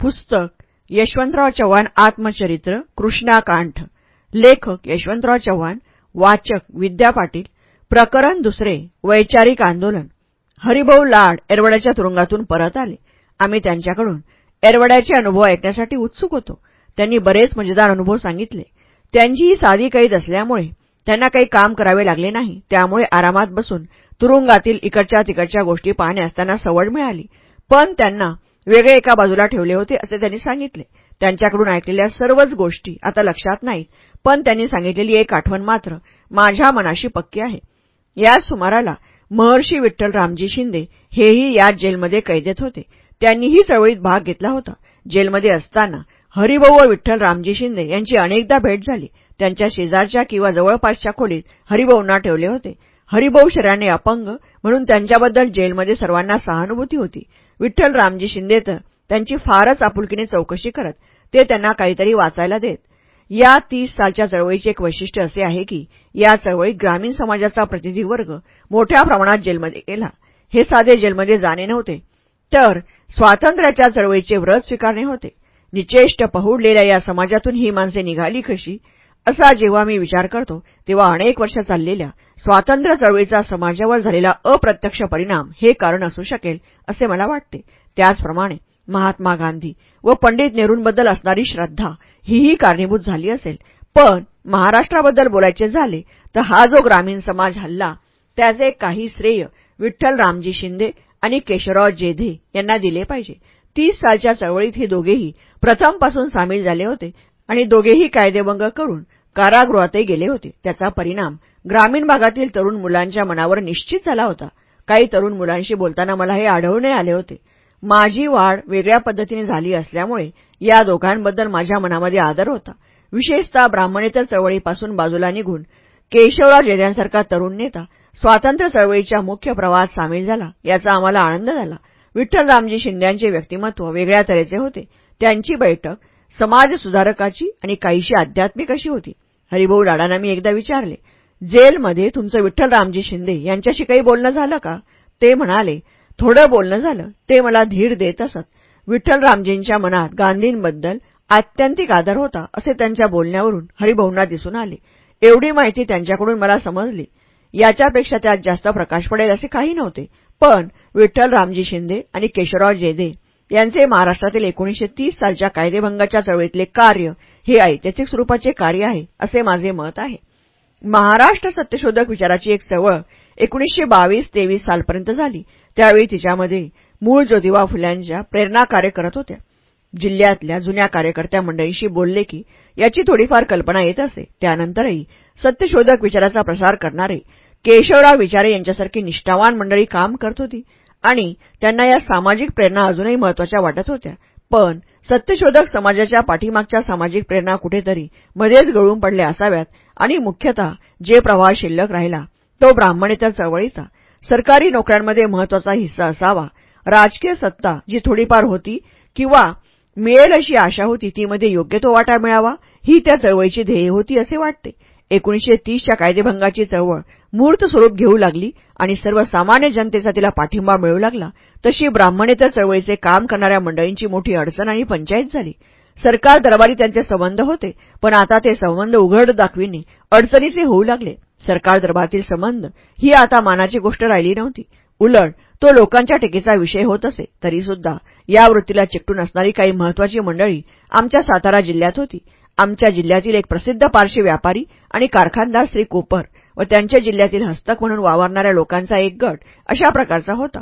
पुस्तक यशवंतराव चव्हाण आत्मचरित्र कृष्णाकांठ लेखक यशवंतराव चव्हाण वाचक विद्या पाटील प्रकरण दुसरे वैचारिक आंदोलन. हरिभाऊ लाड एरवड्याच्या तुरुंगातून परत आले. आम्ही त्यांच्याकडून एरवड्याचे अनुभव ऐकण्यासाठी उत्सुक होतो. त्यांनी बरेच मजेदार अनुभव सांगितले. त्यांची ही साधी कैद असल्यामुळे त्यांना काही काम करावे लागले नाही. त्यामुळे आरामात बसून तुरुंगातील इकडच्या तिकडच्या गोष्टी पाहण्यास त्यांना सवड मिळाली. पण त्यांना वेगळे एका बाजूला ठेवले होते असे त्यांनी सांगितले. त्यांच्याकडून ऐकलेल्या सर्वच गोष्टी आता लक्षात नाहीत पण त्यांनी सांगितलेली एक आठवण मात्र माझ्या मनाशी पक्की आहे. याच सुमाराला महर्षी विठ्ठल रामजी शिंदे हेही याच जेलमध्ये कैदेत होते. त्यांनीही चळवळीत भाग घेतला होता. जेलमध्ये असताना हरिभाऊ व विठ्ठल रामजी शिंदे यांची अनेकदा भेट झाली. त्यांच्या शेजारच्या किंवा जवळपासच्या खोलीत हरिभाऊंना ठेवले होते. हरिभाऊ शरीराने अपंग म्हणून त्यांच्याबद्दल जेलमध्ये सर्वांना सहानुभूती होती. विठ्ठल रामजी शिंदे तर त्यांची फारच आपुलकीने चौकशी करत ते त्यांना काहीतरी वाचायला देत. या तीस सालच्या चळवळीचे एक वैशिष्ट्य असे आहे की या चळवळीत ग्रामीण समाजाचा प्रतिनिधीवर्ग मोठ्या प्रमाणात जेलमध्ये गेला. हे साधे जेलमध्ये जाणे नव्हते तर स्वातंत्र्याच्या चळवळीचे व्रत स्वीकारणे होते. निचेष्ट पहुडलेल्या या समाजातून ही माणसे निघाली कशी? असा जेव्हा मी विचार करतो तेव्हा अनेक वर्ष चाललेल्या स्वातंत्र्य चळवळीचा समाजावर झालेला अप्रत्यक्ष परिणाम हे कारण असू शकेल असे मला वाटते. त्याचप्रमाणे महात्मा गांधी व पंडित नेहरूंबद्दल असणारी श्रद्धा हीही कारणीभूत झाली असेल. पण महाराष्ट्राबद्दल बोलायचे झाले तर हा जो ग्रामीण समाज हल्ला त्याचे काही श्रेय विठ्ठल रामजी शिंदे आणि केशवराव जेधे यांना दिले पाहिजे. तीस सालच्या चळवळीत हे दोघेही प्रथमपासून सामील झाले होते आणि दोघेही कायदेभंग करून कारागृहातही गेले होते. त्याचा परिणाम ग्रामीण भागातील तरुण मुलांच्या मनावर निश्चित झाला होता. काही तरुण मुलांशी बोलताना मला हे आढळूनही आले होते. माझी वाढ वेगळ्या पद्धतीने झाली असल्यामुळे या दोघांबद्दल माझ्या मनामध्ये आदर होता. विशेषतः ब्राह्मणेतर चळवळीपासून बाजूला निघून केशवराव जेद्यांसारखा तरुण नेता स्वातंत्र्य चळवळीच्या मुख्य प्रवाहात सामील झाला. याचा आम्हाला आनंद झाला. विठ्ठलरामजी शिंद्यांचे व्यक्तिमत्व वेगळ्या तऱ्हेचे होते. त्यांची बैठक समाजसुधारकाची आणि काहीशी आध्यात्मिक अशी होती. हरिभाऊ राडांना मी एकदा विचारले जेलमध्ये तुमचं विठ्ठलरामजी शिंदे यांच्याशी काही बोलणं झालं का? ते म्हणाले थोडं बोलणं झालं. ते मला धीर देत असत. विठ्ठलरामजींच्या मनात गांधींबद्दल आत्यंतिक आदर होता असे त्यांच्या बोलण्यावरून हरिभाऊंना दिसून आले. एवढी माहिती त्यांच्याकडून मला समजली. याच्यापेक्षा त्यात जास्त प्रकाश पडेल असे काही नव्हते. पण विठ्ठलरामजी शिंदे आणि केशवराव जेदे यांचे महाराष्ट्रातील एकोणीशे तीस सालच्या कायदेभंगाच्या चळवळीतले कार्य हे ऐतिहासिक स्वरूपाचे कार्य आहे असे माझे मत आहे. महाराष्ट्र सत्यशोधक विचाराची एक चळवळ एकोणीसशे बावीस तेवीस सालपर्यंत झाली. त्यावेळी तिच्यामध्ये मूळ ज्योतिबा फुल्यांच्या प्रेरणा कार्य करत होत्या. जिल्ह्यातल्या जुन्या कार्यकर्त्या मंडळींशी बोलले की याची थोडीफार कल्पना येत असे. त्यानंतरही सत्यशोधक विचाराचा प्रसार करणारे केशवराव विचारे यांच्यासारखी निष्ठावान मंडळी काम करत होती. आणि त्यांना या सामाजिक प्रेरणा अजूनही महत्त्वाच्या वाटत होत्या. पण सत्यशोधक समाजाच्या पाठीमागच्या सामाजिक प्रेरणा कुठेतरी मध्येच गळून पडल्या असाव्यात आणि मुख्यतः जे प्रवाह शिल्लक राहिला तो ब्राह्मणेतर चळवळीचा. सरकारी नोकऱ्यांमध्ये महत्त्वाचा हिस्सा असावा. राजकीय सत्ता जी थोडीफार होती किंवा मिळेल अशी आशा होती ती मध्ये योग्य तो वाटा मिळावा ही त्या चळवळीची ध्येय होती असे वाटते. एकोणीशे तीसच्या कायदेभंगाची चळवळ मूर्त स्वरूप घेऊ लागली आणि सर्वसामान्य जनतेचा तिला पाठिंबा मिळू लागला तशी ब्राह्मणेतर चळवळीचे काम करणाऱ्या मंडळींची मोठी अडचण आणि पंचायत झाली. सरकार दरबारी त्यांचे संबंध होते पण आता ते संबंध उघड दाखविणे अडचणीचे होऊ लागले. सरकार दरबारातील संबंध ही आता मानाची गोष्ट राहिली नव्हती. उलट तो लोकांच्या टीकेचा विषय होत असे तरीसुद्धा या वृत्तीला चिकटून असणारी काही महत्वाची मंडळी आमच्या सातारा जिल्ह्यात होती. आमच्या जिल्ह्यातील एक प्रसिद्ध पारशी व्यापारी आणि कारखानदार श्री कोपर व त्यांच्या जिल्ह्यातील हस्तक म्हणून वावरणाऱ्या लोकांचा एक गट अशा प्रकारचा होता.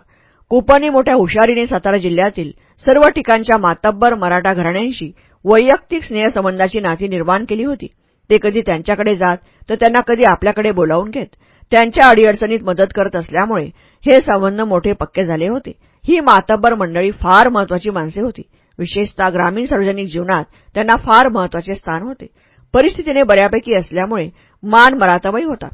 कोपरने मोठ्या हुशारीने सातारा जिल्ह्यातील सर्व ठिकाणच्या मातब्बर मराठा घराण्यांशी वैयक्तिक स्नेहसंबंधाची नाती निर्माण केली होती. ते कधी त्यांच्याकडे जात तर त्यांना कधी आपल्याकडे बोलावून घेत. त्यांच्या अडीअडचणीत मदत करत असल्यामुळे हे संबंध मोठे पक्के झाले होते. ही मातब्बर मंडळी फार महत्वाची माणसे होती. विशेषतः ग्रामीण सार्वजनिक जीवनात त्यांना फार महत्त्वाचे स्थान होते. परिस्थितीने बऱ्यापैकी असल्यामुळे मान मराताबाई होता.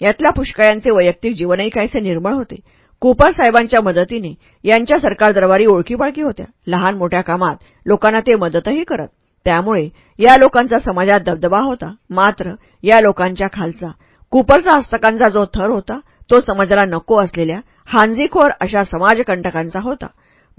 यातल्या पुष्कळ्यांचे वैयक्तिक जीवनही काहीसे निर्मळ होते. कुपर साहेबांच्या मदतीने यांच्या सरकार दरबारी ओळखीपाळखी होत्या. लहान मोठ्या कामात लोकांना ते मदतही करत. त्यामुळे या लोकांचा समाजात दबदबा होता. मात्र या लोकांच्या खालचा कुपरचा हस्तकांचा जो थर होता तो समाजाला नको असलेल्या हांजीखोर अशा समाजकंटकांचा होता.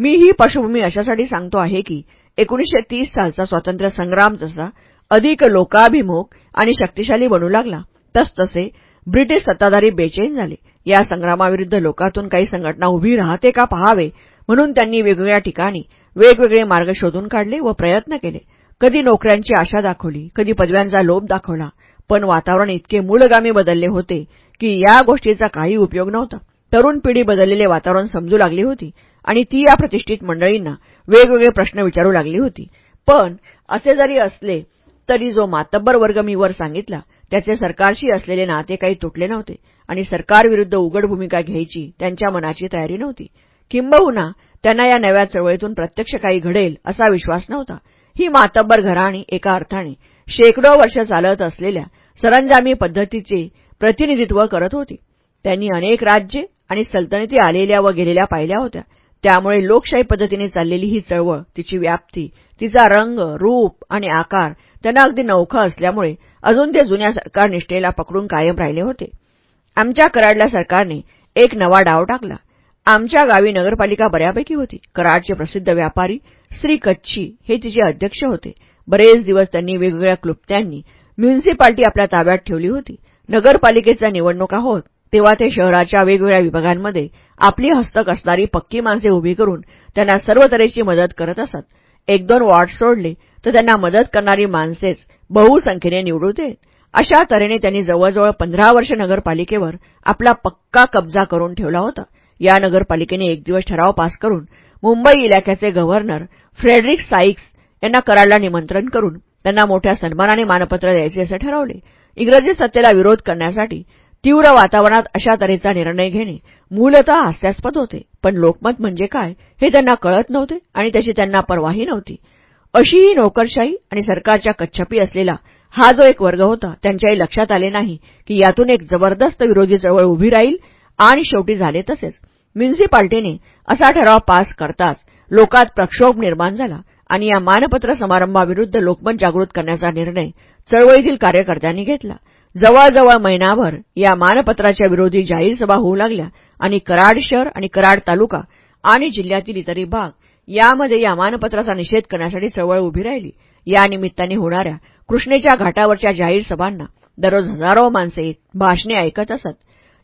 मी ही पार्श्वभूमी अशासाठी सांगतो आहे की एकोणीसशे तीस सालचा स्वातंत्र्य संग्राम जसा अधिक लोकाभिमुख आणि शक्तिशाली बनू लागला तसतसे ब्रिटिश सत्ताधारी बेचैन झाले. या संग्रामाविरुद्ध लोकातून काही संघटना उभी राहते का पहावे म्हणून त्यांनी वेगवेगळ्या ठिकाणी वेगवेगळे मार्ग शोधून काढले व प्रयत्न केले. कधी नोकऱ्यांची आशा दाखवली कधी पदव्यांचा लोभ दाखवला पण वातावरण इतके मूलगामी बदलले होते की या गोष्टीचा काही उपयोग नव्हता. तरुण पिढी बदललेले वातावरण समजू लागली होती. आणि ती या प्रतिष्ठित मंडळींना वेगवेगळे प्रश्न विचारू लागली होती. पण असे जरी असले तरी जो मातब्बर वर्ग मी वर सांगितला त्याचे सरकारशी असलेले नाते काही तुटले नव्हते आणि सरकारविरुद्ध उघड भूमिका घ्यायची त्यांच्या मनाची तयारी नव्हती. किंबहुना त्यांना या नव्या चळवळीतून प्रत्यक्ष काही घडेल असा विश्वास नव्हता. ही मातब्बर घराणी एका अर्थाने शेकडो वर्ष चालत असलेल्या सरंजामी पद्धतीचे प्रतिनिधित्व करत होती. त्यांनी अनेक राज्ये आणि सल्तनती आलेल्या व गेलेल्या पाहिल्या होत्या. त्यामुळे लोकशाही पद्धतीने चाललेली ही चळवळ तिची व्याप्ती तिचा रंग रूप आणि आकार त्यांना अगदी नौखा असल्यामुळे अजून ते जुन्या सरकार निष्ठेला पकडून कायम राहिले होते. आमच्या कराडल्या सरकारने एक नवा डाव टाकला. आमच्या गावी नगरपालिका बऱ्यापैकी होती. कराडचे प्रसिद्ध व्यापारी श्री कच्छी हे तिचे अध्यक्ष होते. बरेच दिवस त्यांनी वेगवेगळ्या क्लुप्त्यांनी म्युन्सिपाल्टी आपल्या ताब्यात ठेवली होती. नगरपालिकेचा निवडणुका होत तेव्हा ते शहराच्या वेगवेगळ्या विभागांमध्ये आपली हस्तक असणारी पक्की माणसे उभी करून त्यांना सर्व तऱ्हेची मदत करत असत. एक दोन वॉर्ड सोडले तर त्यांना मदत करणारी माणसेच बहुसंख्येने निवडू देत. अशा तऱ्हेने त्यांनी जवळजवळ पंधरा वर्ष नगरपालिकेवर आपला पक्का कब्जा करून ठेवला होता. या नगरपालिकेने एक दिवस ठराव पास करून मुंबई इलाक्याचे गव्हर्नर फ्रेडरिक साईक्स यांना कराडला निमंत्रण करून त्यांना मोठ्या सन्मानाने मानपत्र द्यायचे असे ठरवले. इंग्रजी सत्तेला विरोध करण्यासाठी तीव्र वातावरणात अशा तऱ्हेचा निर्णय घेणे मूलतः हास्यास्पद होते. पण लोकमत म्हणजे काय हे त्यांना कळत नव्हते आणि त्याची त्यांना परवाही नव्हती. अशीही नोकरशाही आणि सरकारच्या कच्छपी असलेला हा जो एक वर्ग होता त्यांच्याही लक्षात आले नाही की यातून एक जबरदस्त विरोधी चळवळ उभी राहील आणि शेवटी झाले तसेच. म्युन्सिपाल्टीने असा ठराव पास करताच लोकात प्रक्षोभ निर्माण झाला आणि या मानपत्र समारंभाविरुद्ध लोकमत जागृत करण्याचा निर्णय चळवळीतील कार्यकर्त्यांनी घेतला. जवळजवळ महिनाभर या मानपत्राच्या विरोधी जाहीर सभा होऊ लागल्या आणि कराड शहर आणि कराड तालुका आणि जिल्ह्यातील इतरही भाग यामध्ये या मानपत्राचा निषेध करण्यासाठी चळवळ उभी राहिली. या निमित्ताने होणाऱ्या कृष्णेच्या घाटावरच्या जाहीर सभांना दररोज हजारो माणसे भाषणे ऐकत असत.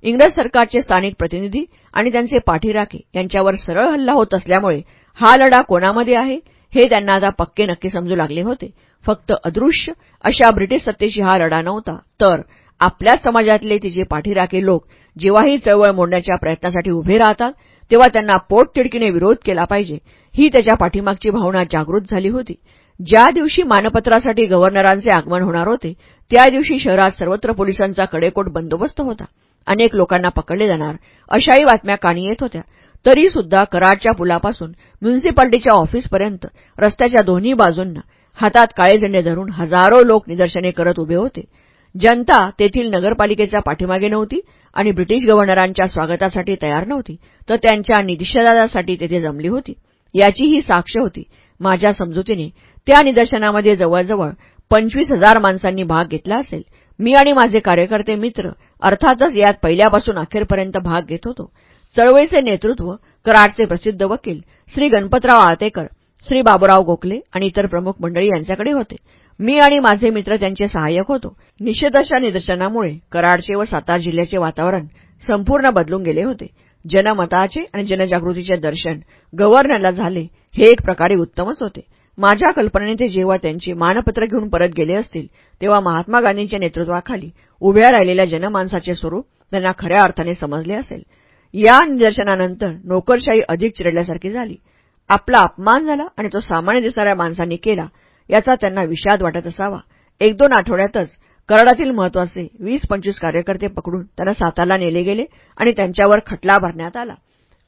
इंग्रज सरकारचे स्थानिक प्रतिनिधी आणि त्यांचे पाठीराखे यांच्यावर सरळ हल्ला होत असल्यामुळे हा लढा कोणामध्ये आहे हे त्यांना आता पक्के नक्की समजू लागले होते. फक्त अदृश्य अशा ब्रिटिश सत्तेशी हा लढा नव्हता. तर आपल्या समाजातले तिचे पाठीराखे लोक जेव्हाही चळवळ मोडण्याच्या प्रयत्नासाठी उभे राहतात तेव्हा त्यांना पोटतिडकीने विरोध केला पाहिजे. ही त्याच्या पाठीमागची भावना जागृत झाली होती. ज्या दिवशी मानपत्रासाठी गव्हर्नरांचे आगमन होणार होते त्या दिवशी शहरात सर्वत्र पोलिसांचा कडेकोट बंदोबस्त होता. अनेक लोकांना पकडले जाणार अशाही बातम्या काणी येत होत्या. तरीसुद्धा कराडच्या पुलापासून म्युन्सिपाल्टीच्या ऑफिसपर्यंत रस्त्याच्या दोन्ही बाजूंना हातात काळे झेंडे धरून हजारो लोक निदर्शने करत उभे होते. जनता तेथील नगरपालिकेच्या पाठीमागे नव्हती आणि ब्रिटिश गव्हर्नरांच्या स्वागतासाठी तयार नव्हती तर त्यांच्या निषेधासाठी तेथे जमली होती. याची ही साक्ष होती. माझ्या समजुतीने त्या निदर्शनामध्ये जवळजवळ पंचवीस हजार माणसांनी भाग घेतला असेल. मी आणि माझे कार्यकर्ते मित्र अर्थातच यात पहिल्यापासून अखेरपर्यंत भाग घेत होतो. चळवळीचे नेतृत्व कराडचे प्रसिद्ध वकील श्री गणपतराव आळतेकर श्री बाबूराव गोखले आणि इतर प्रमुख मंडळी यांच्याकडे होते. मी आणि माझे मित्र त्यांचे सहाय्यक होतो. निषेधाच्या निदर्शनामुळे कराडचे व सातारा जिल्ह्याचे वातावरण संपूर्ण बदलून गेले होते. जनमताचे आणि जनजागृतीचे दर्शन गव्हर्नरला झाले हे एक प्रकारे उत्तमच होते. माझ्या कल्पनेने ते जेव्हा त्यांची मानपत्र घेऊन परत गेले असतील तेव्हा महात्मा गांधींच्या नेतृत्वाखाली उभ्या राहिलेल्या जनमानसाचे स्वरूप त्यांना खऱ्या अर्थाने समजले असेल. या निदर्शनानंतर नोकरशाही अधिक चिरडल्यासारखी झाली. आपला अपमान झाला आणि तो सामान्य दिसणाऱ्या माणसांनी केला याचा त्यांना विषाद वाटत असावा. एक दोन आठवड्यातच कराडातील महत्त्वाचे वीस पंचवीस कार्यकर्ते पकडून त्यांना सातारला नेले गेले आणि त्यांच्यावर खटला भरण्यात आला.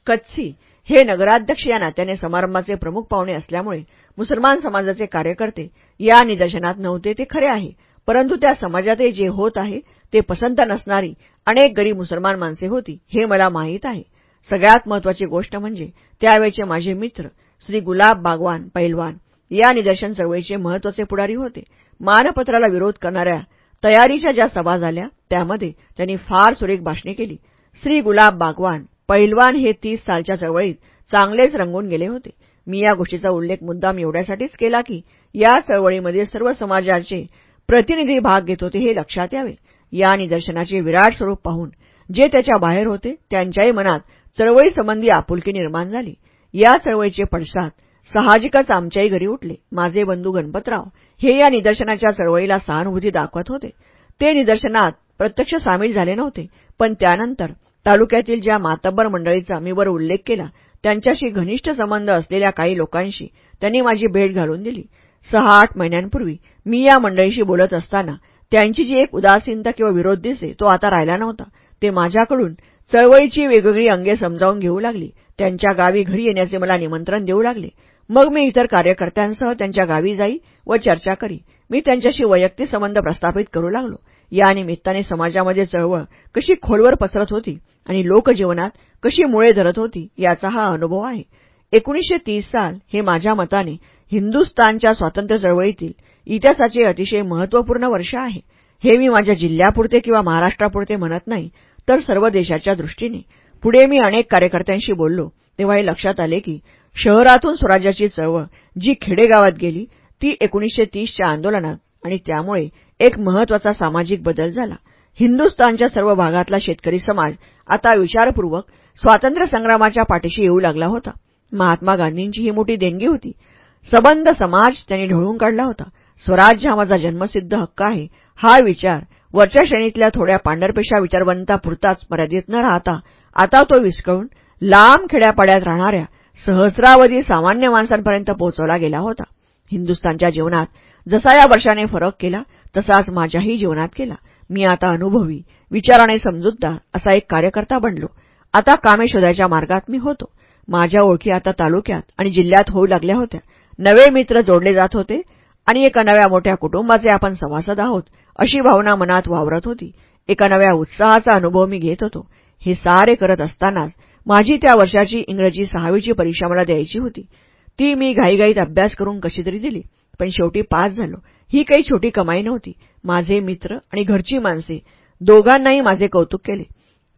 कच्छी हे नगराध्यक्ष या नात्याने समारंभाचे प्रमुख पाहुणे असल्यामुळे मुसलमान समाजाचे कार्यकर्ते या निदर्शनात नव्हते ते खरे आहे परंतु त्या समाजातही जे होत आहे ते पसंत नसणारी अनेक गरीब मुसलमान माणसे होती हे मला माहीत आहे. सगळ्यात महत्वाची गोष्ट म्हणजे त्यावेळचे माझे मित्र श्री गुलाब बागवान पैलवान. या निदर्शन चळवळीचे महत्त्वाचे पुढारी होते. मानपत्राला विरोध करणाऱ्या तयारीच्या ज्या सभा झाल्या त्यामध्ये त्यांनी फार सुरेख भाषणे केली. श्री गुलाब बागवान पैलवान हे तीस सालच्या चळवळीत चांगलेच रंगून गेले होते. मी या गोष्टीचा उल्लेख मुद्दाम एवढ्यासाठीच केला की या चळवळीमध्ये सर्व समाजाचे प्रतिनिधी भाग घेत होते हे लक्षात यावे. या निदर्शनाचे विराट स्वरूप पाहून जे त्याच्या बाहेर होते त्यांच्याही मनात चळवळीसंबंधी आपुलकी निर्माण झाली. या चळवळीचे पडसाद साहजिकच आमच्याही घरी उठले. माझे बंधू गणपतराव हे या निदर्शनाच्या चळवळीला सहानुभूती दाखवत होते. ते निदर्शनात प्रत्यक्ष सामील झाले नव्हते पण त्यानंतर तालुक्यातील ज्या मातब्बर मंडळीचा मी वर उल्लेख केला त्यांच्याशी घनिष्ठ संबंध असलेल्या काही लोकांशी त्यांनी माझी भेट घालून दिली. सहा आठ महिन्यांपूर्वी मी या मंडळीशी बोलत असताना त्यांची जी एक उदासीनता किंवा विरोध दिसे तो आता राहिला नव्हता. ते माझ्याकडून चळवळीची वेगवेगळी अंगे समजावून घेऊ लागली. त्यांच्या गावी घरी येण्याचे मला निमंत्रण देऊ लागले. मग मी इतर कार्यकर्त्यांसह त्यांच्या गावी जाई व चर्चा करी. मी त्यांच्याशी वैयक्तिक संबंध प्रस्थापित करू लागलो. या निमित्ताने समाजामध्ये चळवळ कशी खोलवर पसरत होती आणि लोकजीवनात कशी मुळे धरत होती याचा हा अनुभव आहे. एकोणीसशे तीस साल हे माझ्या मताने हिंदुस्थानच्या स्वातंत्र्य चळवळीतील इतिहासाचे अतिशय महत्त्वपूर्ण वर्ष आहे. हे मी माझ्या जिल्ह्यापुरते किंवा महाराष्ट्रापुरते म्हणत नाही तर सर्व देशाच्या दृष्टीने. पुढे मी अनेक कार्यकर्त्यांशी बोललो. तेव्हा हे लक्षात आले की शहरातून स्वराज्याची चळवळ जी खेडेगावात गेली ती एकोणीसशे तीसच्या आंदोलनात आणि त्यामुळे एक महत्त्वाचा सामाजिक बदल झाला. हिंदुस्थानच्या सर्व भागातला शेतकरी समाज आता विचारपूर्वक स्वातंत्र्य संग्रामाच्या पाठीशी येऊ लागला होता. महात्मा गांधींची ही मोठी देणगी होती. सबंध समाज त्यांनी ढळून काढला होता. स्वराज्य हा माझा जन्मसिद्ध हक्क आहे हा विचार वरच्या श्रेणीतल्या थोड्या पांढरपेशा विचारवंतापुरताच मर्यादित न राहता आता तो विस्कळून लांब खेड्यापाड्यात राहणाऱ्या सहस्रावधी सामान्य माणसांपर्यंत पोहोचवला गेला होता. हिंदुस्थानच्या जीवनात जसा या वर्षाने फरक केला तसाच माझ्याही जीवनात केला. मी आता अनुभवी विचाराने समजूतदार असा एक कार्यकर्ता बनलो. आता कामे शोधायच्या मार्गात मी होतो. माझ्या ओळखी आता तालुक्यात आणि जिल्ह्यात होऊ लागल्या होत्या. नवे मित्र जोडले जात होते आणि एका नव्या मोठ्या कुटुंबाचे आपण सभासद आहोत. अशी भावना मनात वावरत होती. एका नव्या उत्साहाचा अनुभव मी घेत होतो. हे सारे करत असतानाच माझी त्या वर्षाची इंग्रजी सहावीची परीक्षा मला द्यायची होती. ती मी घाईघाईत अभ्यास करून कशी तरी दिली पण शेवटी पास झालो. ही काही छोटी कमाई नव्हती. माझे मित्र आणि घरची माणसे दोघांनाही माझे कौतुक केले.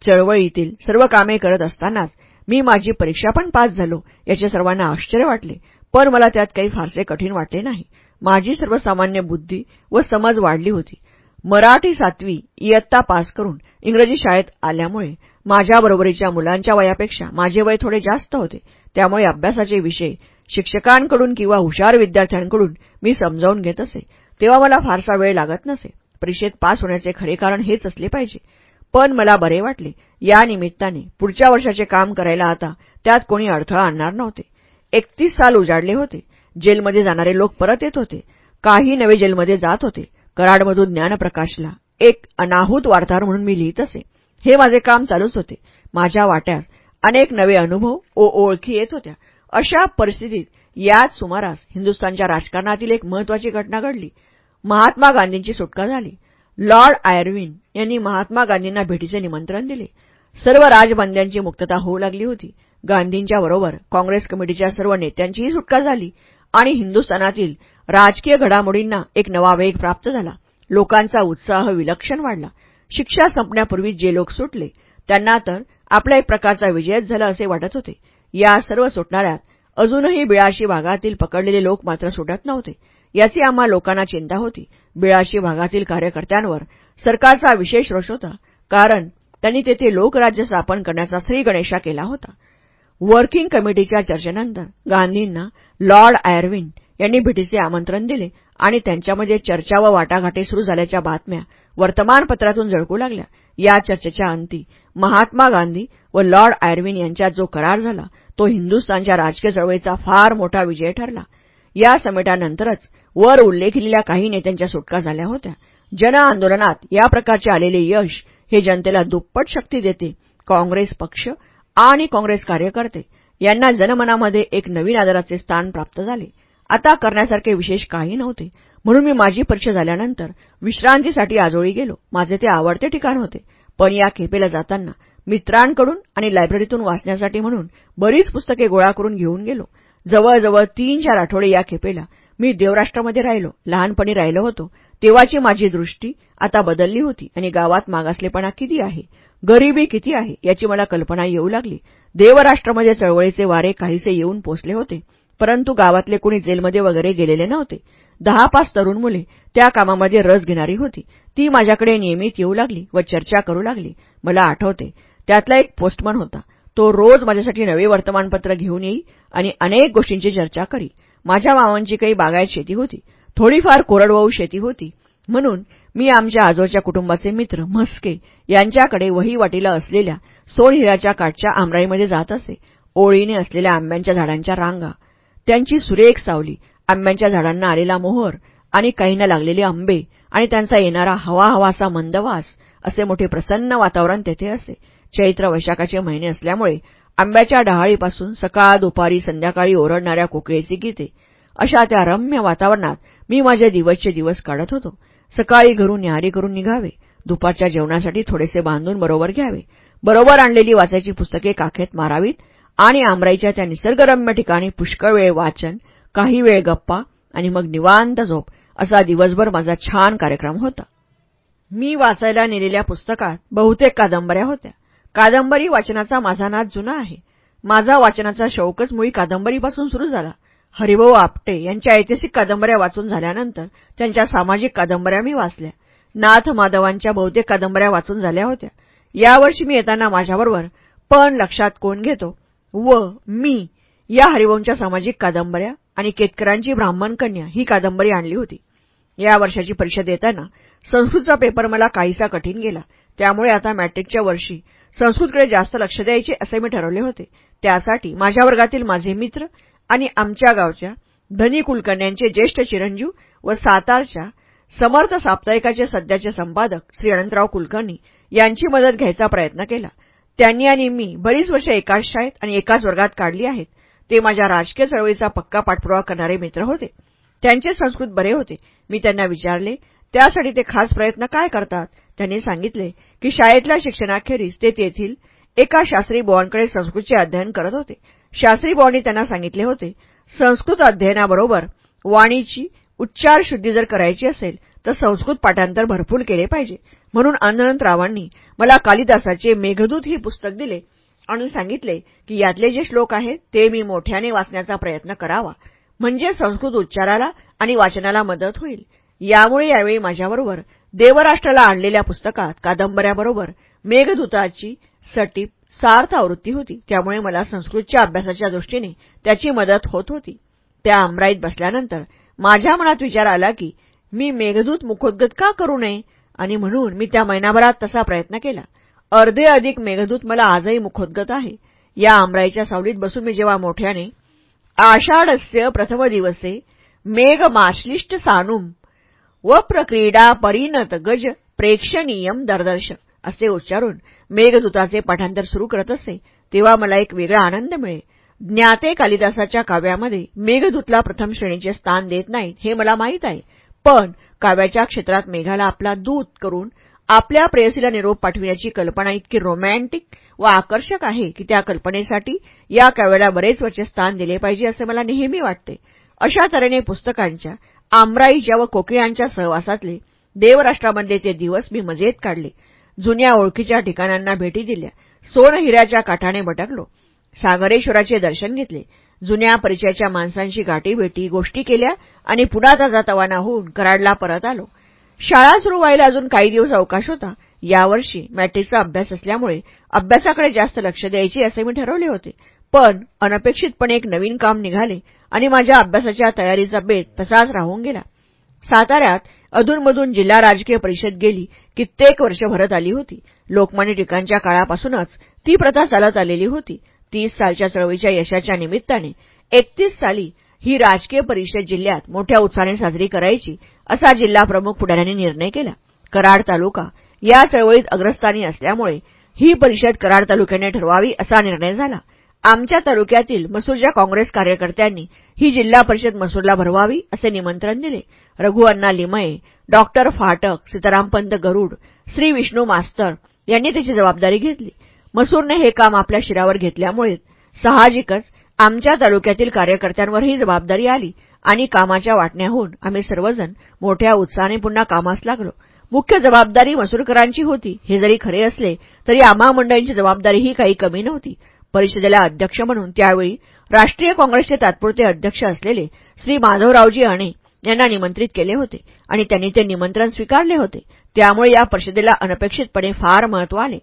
चळवळीतील सर्व कामे करत असतानाच मी माझी परीक्षा पण पास झालो याचे सर्वांना आश्चर्य वाटले. पण मला त्यात काही फारसे कठीण वाटले नाही. माझी सर्वसामान्य बुद्धी व समज वाढली होती. मराठी सातवी इयत्ता पास करून इंग्रजी शाळेत आल्यामुळे माझ्याबरोबरीच्या मुलांच्या वयापेक्षा माझे वय थोडे जास्त होते. त्यामुळे अभ्यासाचे विषय शिक्षकांकडून किंवा हुशार विद्यार्थ्यांकडून मी समजावून घेत असे. तेव्हा मला फारसा वेळ लागत नसे. परीक्षेत पास होण्याचे खरे कारण हेच असले पाहिजे. पण मला बरे वाटले. या निमित्ताने पुढच्या वर्षाचे काम करायला आता त्यात कोणी अडथळा आणणार नव्हते. एकतीस साल उजाडले होते. जेलमध्ये जाणारे लोक परत येत होते. काही नवे जेलमध्ये जात होते. कराडमधून ज्ञानप्रकाशला एक अनाहूत वार्ताहर म्हणून मी लिहित असे. हे माझे काम चालूच होते. माझ्या वाट्यास अनेक नवे अनुभव ओ ओळखी येत होत्या. अशा परिस्थितीत याच सुमारास हिंदुस्थानच्या राजकारणातील एक महत्वाची घटना घडली. महात्मा गांधींची सुटका झाली. लॉर्ड आयर्विन यांनी महात्मा गांधींना भेटीचे निमंत्रण दिले. सर्व राजबंद्यांची मुक्तता होऊ लागली होती. गांधींच्या बरोबर काँग्रेस कमिटीच्या सर्व नेत्यांचीही सुटका झाली. आणि हिंदुस्थानातील राजकीय घडामोडींना एक नवा वेग प्राप्त झाला. लोकांचा उत्साह विलक्षण वाढला. शिक्षा संपण्यापूर्वी जे लोक सुटले त्यांना तर आपल्या एक प्रकारचा विजयच झाला असे वाटत होते. या सर्व सुटणाऱ्यात अजूनही बिळाशी भागातील पकडलेले लोक मात्र सुटत नव्हते. याची आम्हा लोकांना चिंता होती. बिळाशी भागातील कार्यकर्त्यांवर सरकारचा विशेष रोष होता कारण त्यांनी तेथे लोकराज्य स्थापन करण्याचा श्रीगणेशा केला होता. वर्किंग कमिटीच्या चर्चेनंतर गांधींना लॉर्ड आयर्विन यांनी भेटीचे आमंत्रण दिले आणि त्यांच्यामध्ये चर्चा व वाटाघाटी सुरू झाल्याच्या बातम्या वर्तमानपत्रातून झळकू लागल्या. या चर्चेच्या अंती महात्मा गांधी व लॉर्ड आयर्विन यांच्यात जो करार झाला तो हिंदुस्थानच्या राजकीय चळवळीचा फार मोठा विजय ठरला. या समेटानंतरच वर उल्लेखिलेल्या काही नेत्यांच्या सुटका झाल्या होत्या. जन आंदोलनात या प्रकारचे आलेले यश हे जनतेला दुप्पट शक्ती देते. काँग्रेस पक्ष आणि काँग्रेस कार्यकर्ते यांना जनमनामध्ये एक नवीन आदराचे स्थान प्राप्त झाले. आता करण्यासारखे विशेष काही नव्हते. म्हणून मी माझी परीक्षा झाल्यानंतर विश्रांतीसाठी आजोळी गेलो. माझे ते आवडते ठिकाण होते. पण या खेपेला जाताना मित्रांकडून आणि लायब्ररीतून वाचण्यासाठी म्हणून बरीच पुस्तके गोळा करून घेऊन गेलो. जवळजवळ तीन चार आठवडे या खेपेला मी देवराष्ट्रामध्ये राहिलो. लहानपणी राहिलो होतो. तेव्हाची माझी दृष्टी आता बदलली होती आणि गावात मागासलेपणा किती आहे? गरिबी किती आहे याची मला कल्पना येऊ लागली. देवराष्ट्रमध्ये चळवळीचे वारे काहीसे येऊन पोचले होते परंतु गावातले कुणी जेलमध्ये वगैरे गेलेले नव्हते. दहा पाच तरुण मुले त्या कामामध्ये रस घेणारी होती. ती माझ्याकडे नियमित येऊ लागली व चर्चा करू लागली. मला आठवते त्यातला एक पोस्टमन होता. तो रोज माझ्यासाठी नवे वर्तमानपत्र घेऊन येई आणि अनेक गोष्टींची चर्चा करी. माझ्या मामांची काही बागायत शेती होती. थोडीफार कोरडवाऊ शेती होती. म्हणून मी आमच्या आजोच्या कुटुंबाचे मित्र म्हस्के यांच्याकडे वहीवाटीला असलेल्या सोनहिऱ्याच्या काठच्या आमराईमध्ये जात असे. ओळीने असलेल्या आंब्यांच्या झाडांच्या रांगा. त्यांची सुरेख सावली. आंब्यांच्या झाडांना आलेला मोहर आणि काहींना लागलेले आंबे आणि त्यांचा येणारा हवा हवासा मंदवास असे मोठे प्रसन्न वातावरण तेथे असे. चैत्र वैशाखाचे महिने असल्यामुळे आंब्याच्या डहाळीपासून सकाळ दुपारी संध्याकाळी ओरडणाऱ्या कोकिळेची गीते अशा त्या रम्य वातावरणात मी माझे दिवसचे दिवस काढत होतो. सकाळी घरून न्याहारी करून निघावे. दुपारच्या जेवणासाठी थोडेसे बांधून बरोबर घ्यावे. बरोबर आणलेली वाचायची पुस्तके काखेत मारावीत आणि आमराईच्या त्या निसर्गरम्य ठिकाणी पुष्कळ वेळ वाचन काही वेळ गप्पा आणि मग निवांत झोप असा दिवसभर माझा छान कार्यक्रम होता. मी वाचायला नेलेल्या पुस्तकात बहुतेक कादंबऱ्या होत्या. कादंबरी वाचनाचा माझा नाद जुना आहे. माझा वाचनाचा शौकच मुळी कादंबरीपासून सुरू झाला. हरिभाऊ आपटे यांच्या ऐतिहासिक कादंबऱ्या वाचून झाल्यानंतर त्यांच्या सामाजिक कादंबऱ्या मी वाचल्या. नाथ माधवांच्या बहुतेक कादंबऱ्या वाचून झाल्या होत्या. यावर्षी मी येताना माझ्याबरोबर पण लक्षात कोण घेतो? व मी या हरिवंशच्या सामाजिक कादंबऱ्या आणि केतकरांची ब्राह्मण कन्या ही कादंबरी आणली होती. या वर्षाची परीक्षा देताना संस्कृतचा पेपर मला काहीसा कठीण गेला. त्यामुळे आता मॅट्रिकच्या वर्षी संस्कृतकडे जास्त लक्ष द्यायचे असे मी ठरवले होते. त्यासाठी माझ्या वर्गातील माझे मित्र आणि आमच्या गावच्या धनी कुलकर्ण्यांचे ज्येष्ठ चिरंजीव व सातारच्या समर्थ साप्ताहिकाचे सध्याचे संपादक श्री अनंतराव कुलकर्णी यांची मदत घ्यायचा प्रयत्न केला. त्यांनी आणि मी बरीच वर्ष एकाच शाळेत आणि एकाच वर्गात काढली आहेत. ते माझ्या राजकीय चळवळीचा पक्का पाठपुरावा करणारे मित्र होते. त्यांचे संस्कृत बरे होते. मी त्यांना विचारले त्यासाठी ते खास प्रयत्न काय करतात? त्यांनी सांगितले की शाळेतल्या शिक्षणाखेरीज ते तेथील एका शास्त्री बोवांकडे संस्कृतचे अध्ययन करत होते. शास्त्री बॉनी त्यांना सांगितले होते संस्कृत अध्ययनाबरोबर वाणीची उच्चार शुद्धी जर करायची असेल तर संस्कृत पाठांतर भरपूर केले पाहिजे. म्हणून अनंतरावांनी मला कालिदासाचे मेघदूत हे पुस्तक दिले आणि सांगितले की यातले जे श्लोक आहेत ते मी मोठ्याने वाचण्याचा प्रयत्न करावा. म्हणजे संस्कृत उच्चाराला आणि वाचनाला मदत होईल. यामुळे यावेळी माझ्याबरोबर देवराष्ट्राला आणलेल्या पुस्तकात कादंबऱ्याबरोबर मेघदूताची सटीप सार्थ आवृत्ती होती. त्यामुळे मला संस्कृतच्या अभ्यासाच्या दृष्टीने त्याची मदत होत होती. त्या अमराईत बसल्यानंतर माझ्या मनात विचार आला की मी मेघदूत मुखोद्गत का करू नये? आणि म्हणून मी त्या महिनाभरात तसा प्रयत्न केला. अर्धे अधिक मेघदूत मला आजही मुखोद्गत आहे. या आमराईच्या सावलीत बसून मी जेव्हा मोठ्याने आषाढस्य प्रथम दिवसे मेघमाश्लिष्ट सानुम व प्रक्रीडा परिणत गज प्रेक्षणीयम दरदर्श असे उच्चारून मेघदूताचे पाठांतर सुरू करत असे तेव्हा मला एक वेगळा आनंद मिळे ज्ञाते कालिदासाच्या काव्यामध्ये मेघदूतला प्रथम श्रेणीचे स्थान देत नाहीत हे मला माहीत आहे. पण काव्याच्या क्षेत्रात मेघाला आपला दूत करून आपल्या प्रेयसीला निरोप पाठविण्याची कल्पना इतकी रोमॅन्टिक व आकर्षक आहे की त्या कल्पनेसाठी या काव्याला बरेच वर्ष स्थान दिले पाहिजे असे मला नेहमी वाटते. अशा तऱ्हेने पुस्तकांच्या आमराईच्या व कोकिळांच्या सहवासातले देवराष्ट्रामधले ते दिवस मी मजेत काढले. जुन्या ओळखीच्या ठिकाणांना भेटी दिल्या. सोनहिऱ्याच्या काठाने भटकलो. सागरेश्वराचे दर्शन घेतले. जुन्या परिचयाच्या माणसांशी गाठीभेटी गोष्टी केल्या आणि पुन्हा ताजा तवाना होऊन कराडला परत आलो. शाळा सुरू व्हायला अजून काही दिवस अवकाश होता. यावर्षी मॅट्रिकचा अभ्यास असल्यामुळे अभ्यासाकडे जास्त लक्ष द्यायचे असे मी ठरवले होते. पण अनपेक्षितपणे एक नवीन काम निघाले आणि माझ्या अभ्यासाच्या तयारीचा बेत तसाच राहून गेला. साताऱ्यात अधूनमधून जिल्हा राजकीय परिषद गेली कित्येक वर्ष भरत आली होती. लोकमान्य टिकांच्या काळापासूनच ती प्रथा चालत आलेली होती. तीस सालच्या चळवळीच्या यशाच्या निमित्ताने एकतीस साली ही राजकीय परिषद जिल्ह्यात मोठ्या उत्साहाने साजरी करायची असा जिल्हा प्रमुख पुढाऱ्यांनी निर्णय केला. कराड तालुका या चळवळीत अग्रस्थानी असल्यामुळे ही परिषद कराड तालुक्याने ठरवावी असा निर्णय झाला. आमच्या तालुक्यातील मसूरच्या काँग्रेस कार्यकर्त्यांनी ही जिल्हा परिषद मसूरला भरवावी असे निमंत्रण दिले. रघुअण्णा लिमये डॉक्टर फाटक सीतारामपंत गरुड श्री विष्णू मास्तर यांनी त्याची जबाबदारी घेतली. मसूरने हे काम आपल्या शिरावर घेतल्यामुळे साहजिकच आमच्या तालुक्यातील कार्यकर्त्यांवर ही जबाबदारी आली आणि कामाच्या वाटण्याहून आम्ही सर्वजण मोठ्या उत्साहाने पुन्हा कामास लागलो. मुख्य जबाबदारी मसूरकरांची होती. हे जरी खरे असले तरी आम्हा मंडळींची जबाबदारीही काही कमी नव्हती. परिषदेला अध्यक्ष म्हणून त्यावेळी राष्ट्रीय काँग्रेसचे तात्पुरते अध्यक्ष असलेले श्री माधवरावजी अणे यांना निमंत्रित केले होते आणि त्यांनी ते निमंत्रण स्वीकारले होते. त्यामुळे या परिषदेला अनपेक्षितपणे फार महत्त्व आले.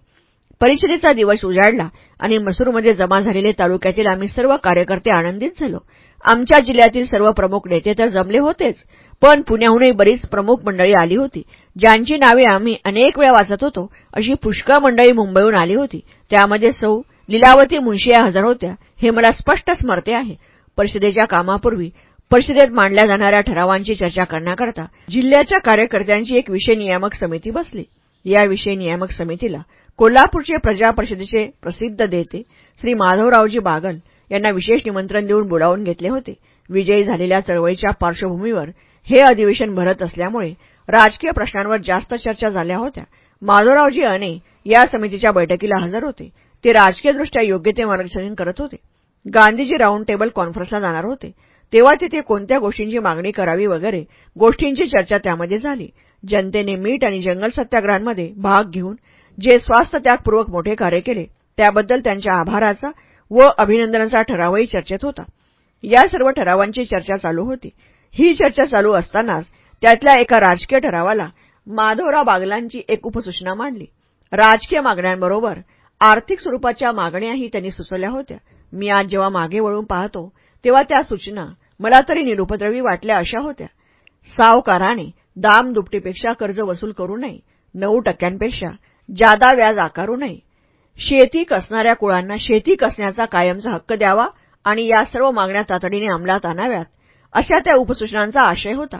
परिषदेचा दिवस उजाडला आणि मसूरमध्ये जमा झालेले तालुक्यातील आम्ही सर्व कार्यकर्ते आनंदित झालो. आमच्या जिल्ह्यातील सर्व प्रमुख नेते तर जमले होतेच पण पुण्याहूनही बरीच प्रमुख मंडळी आली होती ज्यांची नावे आम्ही अनेक वेळा वाचत होतो अशी पुष्कळ मंडळी मुंबईहून आली होती. त्यामध्ये सौ लिलावती मुंशिया हजर होत्या. हे मला स्पष्ट स्मरते आहे. परिषदेच्या कामापूर्वी परिषदेत मांडल्या जाणाऱ्या ठरावांची चर्चा करण्याकरता जिल्ह्याच्या कार्यकर्त्यांची एक विषय नियामक समिती बसली. या विषय नियामक समितीला कोल्हापूरचे प्रजा परिषदेचे प्रसिद्ध देते श्री माधवरावजी बागल यांना विशेष निमंत्रण देऊन बोलावून घेतले होते. विजयी झालेल्या चळवळीच्या पार्श्वभूमीवर हे अधिवेशन भरत असल्यामुळे राजकीय प्रश्नांवर जास्त चर्चा झाल्या होत्या. माधवरावजी अने या समितीच्या बैठकीला हजर होते. ते राजकीयदृष्ट्या योग्य ते मार्गदर्शन करत होते. गांधीजी राऊंड टेबल कॉन्फरन्सला जाणार होते. तेव्हा तिथे कोणत्या गोष्टींची मागणी करावी वगैरे गोष्टींची चर्चा त्यामध्ये झाली. जनतेने मीठ आणि जंगल सत्याग्रहांमध्ये भाग घेऊन जे स्वास्थ्य त्यागपूर्वक मोठे कार्य केले त्याबद्दल त्यांच्या आभाराचा व अभिनंदनाचा ठरावही चर्चेत होता. या सर्व ठरावांची चर्चा चालू होती. ही चर्चा चालू असतानाच त्यातल्या एका राजकीय ठरावाला माधवराव बागलांची एक उपसूचना मांडली. राजकीय मागण्यांबरोबर आर्थिक स्वरूपाच्या मागण्याही त्यांनी सुचवल्या होत्या. मी आज जेव्हा मागे वळून पाहतो तेव्हा त्या सूचना मला तरी निरुपद्रवी वाटल्या अशा होत्या. सावकाराने दाम दुपटीपेक्षा कर्ज वसूल करू नये नऊ टक्क्यांपेक्षा जादा व्याज आकारू नये. शेती कसणाऱ्या कुळांना शेती कसण्याचा कायमचा हक्क द्यावा आणि या सर्व मागण्या तातडीने अंमलात आणाव्यात अशा त्या उपसूचनांचा आशय होता.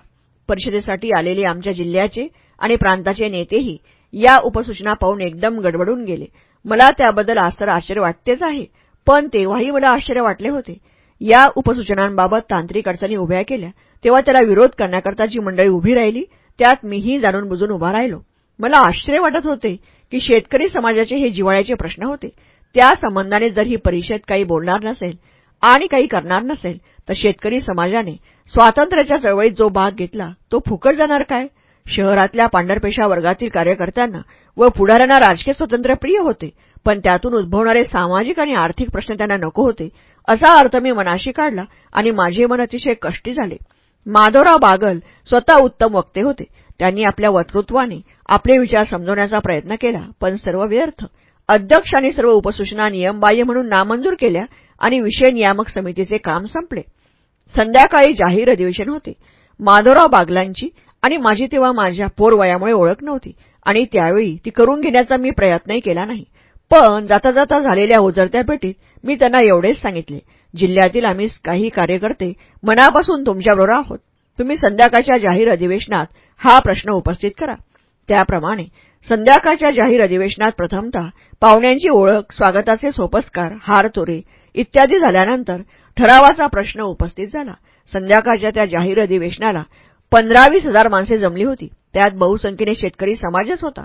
परिषदेसाठी आलेले आमच्या जिल्ह्याचे आणि प्रांताचे नेतेही या उपसूचना पाहून एकदम गडबडून गेले. मला त्याबद्दल आज तर आश्चर्य वाटतेच आहे पण तेव्हाही मला आश्चर्य वाटले होते. या उपसूचनांबाबत तांत्रिक अडचणी उभ्या केल्या. तेव्हा त्याला विरोध करण्याकरता जी मंडळी उभी राहिली त्यात मीही जाणून बुजून उभा राहिलो. मला आश्चर्य वाटत होते की शेतकरी समाजाचे हे जिवाळ्याचे प्रश्न होते. त्या संबंधाने जर ही परिषद काही बोलणार नसेल आणि काही करणार नसेल तर शेतकरी समाजाने स्वातंत्र्याच्या चळवळीत जो भाग घेतला तो फुकट जाणार काय? शहरातल्या पांढरपेशा वर्गातील कार्यकर्त्यांना व पुढाऱ्यांना राजकीय स्वातंत्र्य प्रिय होते पण त्यातून उद्भवणारे सामाजिक आणि आर्थिक प्रश्न त्यांना नको होते असा अर्थ मी मनाशी काढला आणि माझे मन अतिशय कष्टी झाले. माधवराव बागल स्वतः उत्तम वक्ते होते. त्यांनी आपल्या वक्तृत्वाने आपले विचार समजवण्याचा प्रयत्न केला पण सर्व व्यर्थ. अध्यक्षांनी सर्व उपसूचना नियमबाह्य म्हणून नामंजूर केल्या आणि विषय नियामक समितीचे काम संपले. संध्याकाळी जाहीर अधिवेशन होते. माधवराव बागलांची आणि माझी तेव्हा माझ्या पोरवयामुळे ओळख नव्हती. आणि त्यावेळी ती करून घेण्याचा मी प्रयत्नही केला नाही. पण जाता जाता झालेल्या ओझरत्या भेटीत मी त्यांना एवढेच सांगितले. जिल्ह्यातील आम्ही काही कार्यकर्ते मनापासून तुमच्याबरोबर आहोत. तुम्ही संध्याकाळच्या जाहीर अधिवेशनात हा प्रश्न उपस्थित करा. त्याप्रमाणे संध्याकाळच्या जाहीर अधिवेशनात प्रथमतः पाहुण्यांची ओळख स्वागताचे सोपस्कार हारतोरे इत्यादी झाल्यानंतर ठरावाचा प्रश्न उपस्थित झाला. संध्याकाळच्या त्या जाहीर अधिवेशनाला पंधरावीस हजार माणसे जमली होती. त्यात बहुसंख्येने शेतकरी समाजच होता.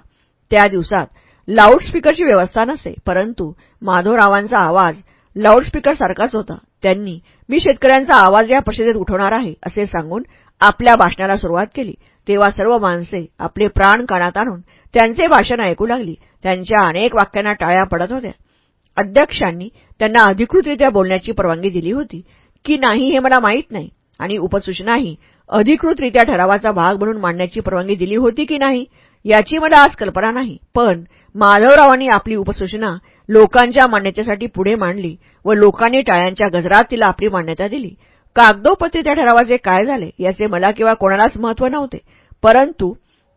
त्या दिवसात लाऊडस्पीकरची व्यवस्था नसे परंतु माधवरावांचा आवाज लाऊडस्पीकरसारखाच होता. त्यांनी मी शेतकऱ्यांचा आवाज या परिषदेत उठवणार आहे असे सांगून आपल्या भाषणाला सुरुवात केली. तेव्हा सर्व माणसे आपले प्राण कानात आणून त्यांचे भाषण ऐकू लागली. त्यांच्या अनेक वाक्यांना टाळ्या पडत होत्या. अध्यक्षांनी त्यांना अधिकृतरित्या बोलण्याची परवानगी दिली होती. की नाही हे मला माहीत नाही आणि उपसूचनाही अधिकृतरित्या ठरावाचा भाग म्हणून मांडण्याची परवानगी दिली होती की नाही याची मला आज कल्पना नाही. पण माधवरावांनी आपली उपसूचना लोकांच्या मान्यतेसाठी पुढे मांडली व लोकांनी टाळ्यांच्या गजरात तिला आपली मान्यता दिली. कागदोपत्री त्या ठरावाचे काय झाले याचे मला किंवा कोणालाच महत्त्व नव्हते. परंतु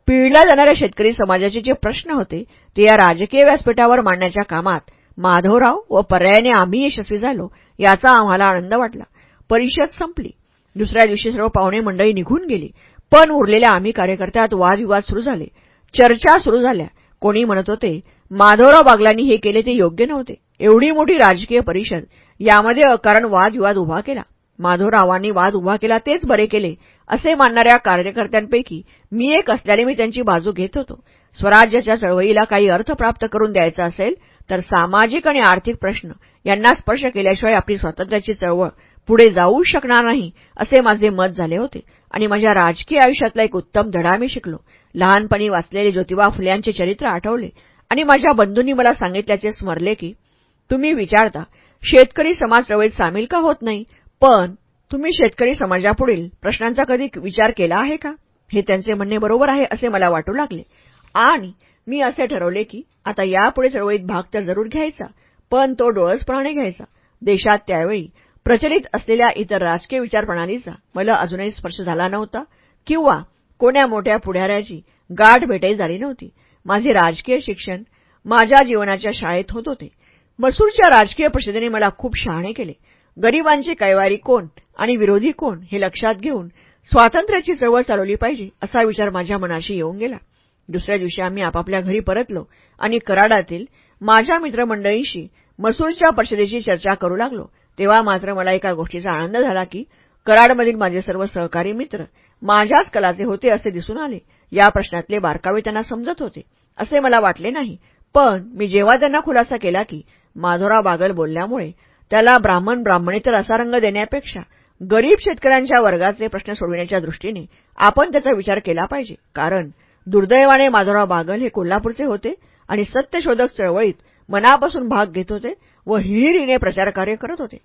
पिळल्या जाणाऱ्या शेतकरी समाजाचे जे प्रश्न होते ते या राजकीय व्यासपीठावर मांडण्याच्या कामात माधवराव व पर्यायाने आम्ही यशस्वी झालो याचा आम्हाला आनंद वाटला. परिषद संपली. दुसऱ्या दिवशी सर्व पाहुणे मंडळी निघून गेली. पण उरलेल्या आम्ही कार्यकर्त्यात वादविवाद सुरू झाले. चर्चा सुरू झाल्या. कोणी म्हणत होते माधवराव बागलांनी हे केले ते योग्य नव्हते. एवढी मोठी राजकीय परिषद. यामध्ये अकारण वादविवाद उभा केला. माधवरावांनी वाद उभा केला तेच बरे केले असे मानणाऱ्या कार्यकर्त्यांपैकी मी एक असल्याने मी त्यांची बाजू घेत होतो. स्वराज्याच्या चळवळीला काही अर्थ प्राप्त करून द्यायचा असेल तर सामाजिक आणि आर्थिक प्रश्न यांना स्पर्श केल्याशिवाय आपली स्वातंत्र्याची चळवळ पुढे जाऊ शकणार नाही असे माझे मत झाले होते. आणि माझ्या राजकीय आयुष्यातला एक उत्तम धडा मी शिकलो. लहानपणी वाचलेले ज्योतिबा फुल्यांचे चरित्र आठवले. आणि माझ्या बंधूंनी मला सांगितल्याचे स्मरले की तुम्ही विचारता शेतकरी समाज चळवळीत सामील का होत नाही? पण तुम्ही शेतकरी समाजापुढील प्रश्नांचा कधी विचार केला आहे का? हे त्यांचे म्हणणे बरोबर आहे असे मला वाटू लागले. आणि मी असे ठरवले की आता यापुढे चळवळीत भाग तर जरूर घ्यायचा पण तो डोळसपणाने घ्यायचा. देशात त्यावेळी प्रचलित असलेल्या इतर राजकीय विचारप्रणालीचा मला अजूनही स्पर्श झाला नव्हता किंवा कोण्या मोठ्या पुढाऱ्याची गाठ भेटही झाली नव्हती. माझे राजकीय शिक्षण माझ्या जीवनाच्या शाळेत होत होते. मसूरच्या राजकीय परिषदेने मला खूप शहाणे केले. गरिबांचे कैवारी कोण आणि विरोधी कोण हे लक्षात घेऊन स्वातंत्र्याची चळवळ चालवली पाहिजे असा विचार माझ्या मनाशी येऊन गेला. दुसऱ्या दिवशी आम्ही आपापल्या घरी परतलो आणि कराडातील माझ्या मित्रमंडळींशी मसूरच्या परिषदेची चर्चा करू लागलो. तेव्हा मात्र मला एका गोष्टीचा आनंद झाला की कराडमधील माझे सर्व सहकारी मित्र माझ्याच कलाचे होते असे दिसून आले. या प्रश्नातले बारकावे त्यांना समजत होते. असे मला वाटले नाही. पण मी जेव्हा त्यांना खुलासा केला की माधोराव बागल बोलल्यामुळे त्याला ब्राह्मण ब्राह्मणेतर असा रंग देण्यापेक्षा गरीब शेतकऱ्यांच्या वर्गाचे प्रश्न सोडविण्याच्या दृष्टीने आपण त्याचा विचार केला पाहिजे. कारण दुर्दैवाने माधवराव बागल हे कोल्हापूरचे होते आणि सत्यशोधक चळवळीत मनापासून भाग घेत होते व हिरिरीने प्रचारकार्य करत होते.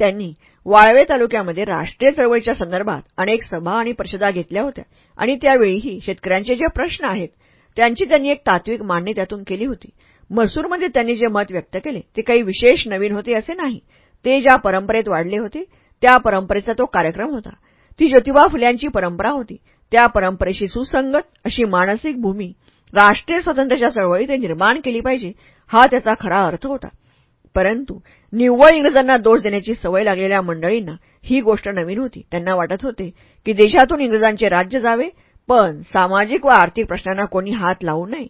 त्यांनी वाळवे तालुक्यामध्ये राष्ट्रीय चळवळीच्या संदर्भात अनेक सभा आणि परिषदा घेतल्या होत्या. आणि त्यावेळीही शेतकऱ्यांचे जे प्रश्न आहेत त्यांची त्यांनी एक तात्विक मांडणी त्यातून केली होती. मसूरमध्ये त्यांनी जे मत व्यक्त केले ते काही विशेष नवीन होते असे नाही. ते ज्या परंपरेत वाढले होते त्या परंपरेचा तो कार्यक्रम होता. ती ज्योतिबा फुल्यांची परंपरा होती. त्या परंपरेशी सुसंगत अशी मानसिक भूमी राष्ट्रीय स्वातंत्र्याच्या चळवळीत निर्माण केली पाहिजे हा त्याचा खरा अर्थ होता. परंतु निव्वळ इंग्रजांना दोष देण्याची सवय लागलेल्या मंडळींना ही गोष्ट नवीन होती. त्यांना वाटत होते की देशातून इंग्रजांचे राज्य जावे पण सामाजिक व आर्थिक प्रश्नांना कोणी हात लावू नये.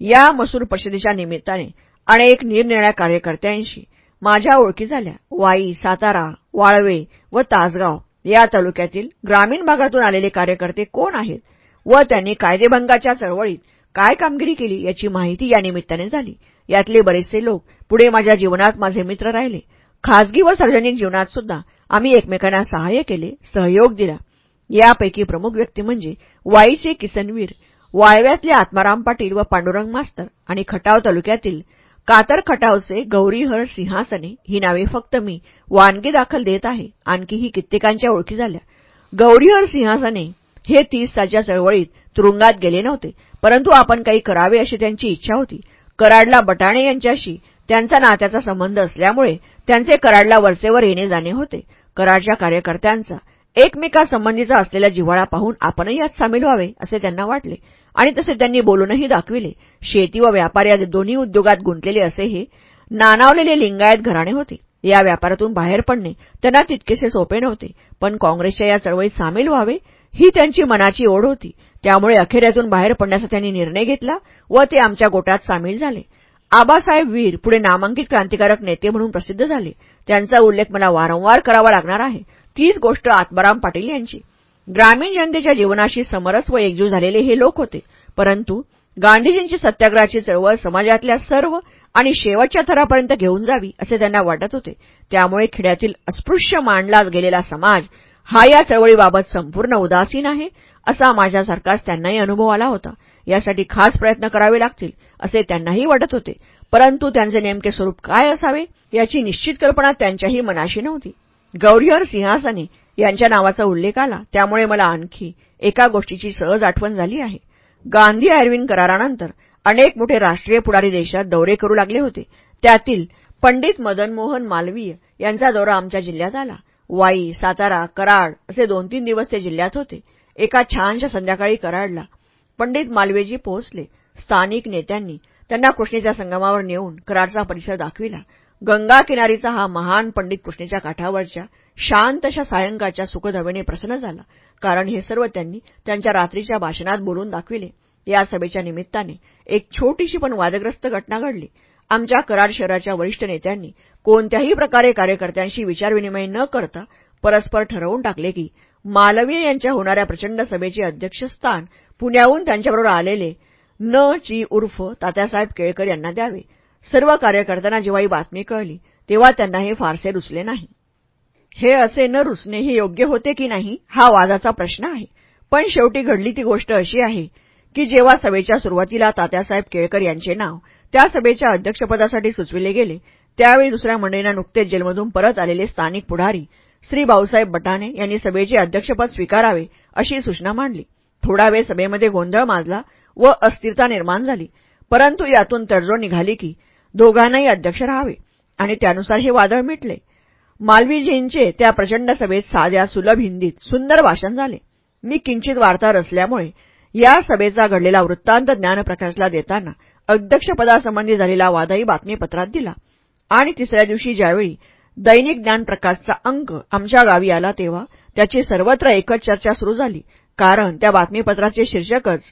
या मसूर परिषदेच्या निमित्ताने अनेक निरनिळ्या कार्यकर्त्यांशी माझ्या ओळखी झाल्या. वाई सातारा वाळवे व तासगाव या तालुक्यातील ग्रामीण भागातून आलेले कार्यकर्ते कोण आहेत व त्यांनी कायदेभंगाच्या चळवळीत काय कामगिरी केली याची माहिती या निमित्ताने झाली. यातले बरेचसे लोक पुढे माझ्या जीवनात माझे मित्र राहिले. खाजगी व सार्वजनिक जीवनात सुद्धा आम्ही एकमेकांना सहाय्य केले सहयोग दिला. यापैकी प्रमुख व्यक्ती म्हणजे वाईचे किसनवीर वाळव्यातले आत्माराम पाटील व पांडुरंग मास्तर आणि खटाव तालुक्यातील कातर खटावचे गौरीहर सिंहासने ही नावे फक्त मी वानगी दाखल देत आहे. आणखीही कित्येकांच्या ओळखी झाल्या. गौरीहर सिंहासने हे तीस सालच्या चळवळीत तुरुंगात गेले नव्हते परंतु आपण काही करावे अशी त्यांची इच्छा होती. कराडला बटाणे यांच्याशी त्यांचा नात्याचा संबंध असल्यामुळे त्यांचे कराडला वरचेवर येणे जाणे होते. कराडच्या कार्यकर्त्यांचा एकमेकासंबंधीचा असलेला जिव्हाळा पाहून आपणही यात सामील व्हावे असे त्यांना वाटले. आणि तसे त्यांनी बोलूनही दाखविले. शेती व व्यापार या दोन्ही उद्योगात गुंतलेले असे हे नानावलेले लिंगायत घराणे होते. या व्यापारातून बाहेर पडणे त्यांना तितकेसे सोपे नव्हते. पण काँग्रेसच्या या चळवळीत सामील व्हावे ही त्यांची मनाची ओढ होती. त्यामुळे अखेऱ्यातून बाहेर पडण्याचा त्यांनी निर्णय घेतला व ते आमच्या गोटात सामील झाले. आबासाहेब वीर पुढे नामांकित क्रांतिकारक नेते म्हणून प्रसिद्ध झाले. त्यांचा उल्लेख मला वारंवार करावा लागणार आहे. तीच गोष्ट आत्माराम पाटील यांची. ग्रामीण जनतेच्या जीवनाशी समरस व एकजूट झालेले हे लोक होते. परंतु गांधीजींची सत्याग्रहाची चळवळ समाजातल्या सर्व आणि शेवटच्या थरापर्यंत घेऊन जावी असे त्यांना वाटत होते. त्यामुळे खेड्यातील अस्पृश्य मांडला गेलेला समाज हा या चळवळीबाबत संपूर्ण उदासीन आहे. असा माझ्यासारखाच त्यांनाही अनुभव आला होता. यासाठी खास प्रयत्न करावे लागतील असे त्यांनाही वाटत होते. परंतु त्यांचे नेमके स्वरूप काय असावे याची निश्चित कल्पना त्यांच्याही मनाशी नव्हती. गौरीहर सिंहासने यांच्या नावाचा उल्लेख आला त्यामुळे मला आणखी एका गोष्टीची सहज आठवण झाली आहे. गांधी आयर्विन करारानंतर अनेक मोठे राष्ट्रीय पुढारी देशात दौरे करू लागले होते. त्यातील पंडित मदन मोहन मालवीय यांचा दौरा आमच्या जिल्ह्यात आला. वाई सातारा कराड असे दोन तीन दिवस ते जिल्ह्यात होते. एका छानशा संध्याकाळी कराडला. पंडित मालवेजी पोहोचले. स्थानिक नेत्यांनी त्यांना कृष्णेच्या संगमावर नेऊन कराडचा परिसर दाखविला. गंगा किनारीचा हा महान पंडित कृष्णेच्या काठावरच्या शांतशा सायंकाळच्या सुखधवेने प्रसन्न झाला. कारण हे सर्व त्यांनी त्यांच्या रात्रीच्या भाषणात बोलून दाखविले. या सभेच्या निमित्ताने एक छोटीशी पण वादग्रस्त घटना घडली. आमच्या कराड शहराच्या वरिष्ठ नेत्यांनी कोणत्याही प्रकारे कार्यकर्त्यांशी विचारविनिमय न करता परस्पर ठरवून टाकले की मालवीय यांच्या होणाऱ्या प्रचंड सभेचे अध्यक्षस्थान पुण्याहून त्यांच्याबरोबर आलेले न ची उर्फ तात्यासाहेब केळकर यांना द्यावे. सर्व कार्यकर्त्यांना जेव्हा ही बातमी कळली तेव्हा त्यांना हे फारसे रुचले नाही. हे असे न रुचणे हे योग्य होते की नाही हा वादाचा प्रश्न आहे. पण शेवटी घडली ती गोष्ट अशी आहे की जेव्हा सभेच्या सुरुवातीला तात्यासाहेब केळकर यांचे नाव त्या सभेच्या अध्यक्षपदासाठी सुचविले गेले त्यावेळी दुसऱ्या मंडळींना नुकतेच जेलमधून परत आलेले स्थानिक पुढारी श्री भाऊसाहेब बटाणे यांनी सभेचे अध्यक्षपद स्वीकारावे अशी सूचना मांडली. थोडा वेळ सभेमध्ये गोंधळ माजला व अस्थिरता निर्माण झाली. परंतु यातून तडजोड निघाली की दोघांनाही अध्यक्ष राहावे आणि त्यानुसार हे वादळ मिटले. मालवीजींचे त्या प्रचंड सभेत साध्या सुलभ हिंदीत सुंदर भाषण झाले. मी किंचित वार्ताहर असल्यामुळे या सभेचा घडलेला वृत्तांत ज्ञानप्रकाशला देताना अध्यक्षपदासंबंधी झालेला वादही बातमीपत्रात दिला. आणि तिसऱ्या दिवशी ज्यावेळी दैनिक ज्ञानप्रकाशचा अंक आमच्या गावी आला तेव्हा. त्याची सर्वत्र एकच चर्चा सुरू झाली. कारण त्या बातमीपत्राचे शीर्षकच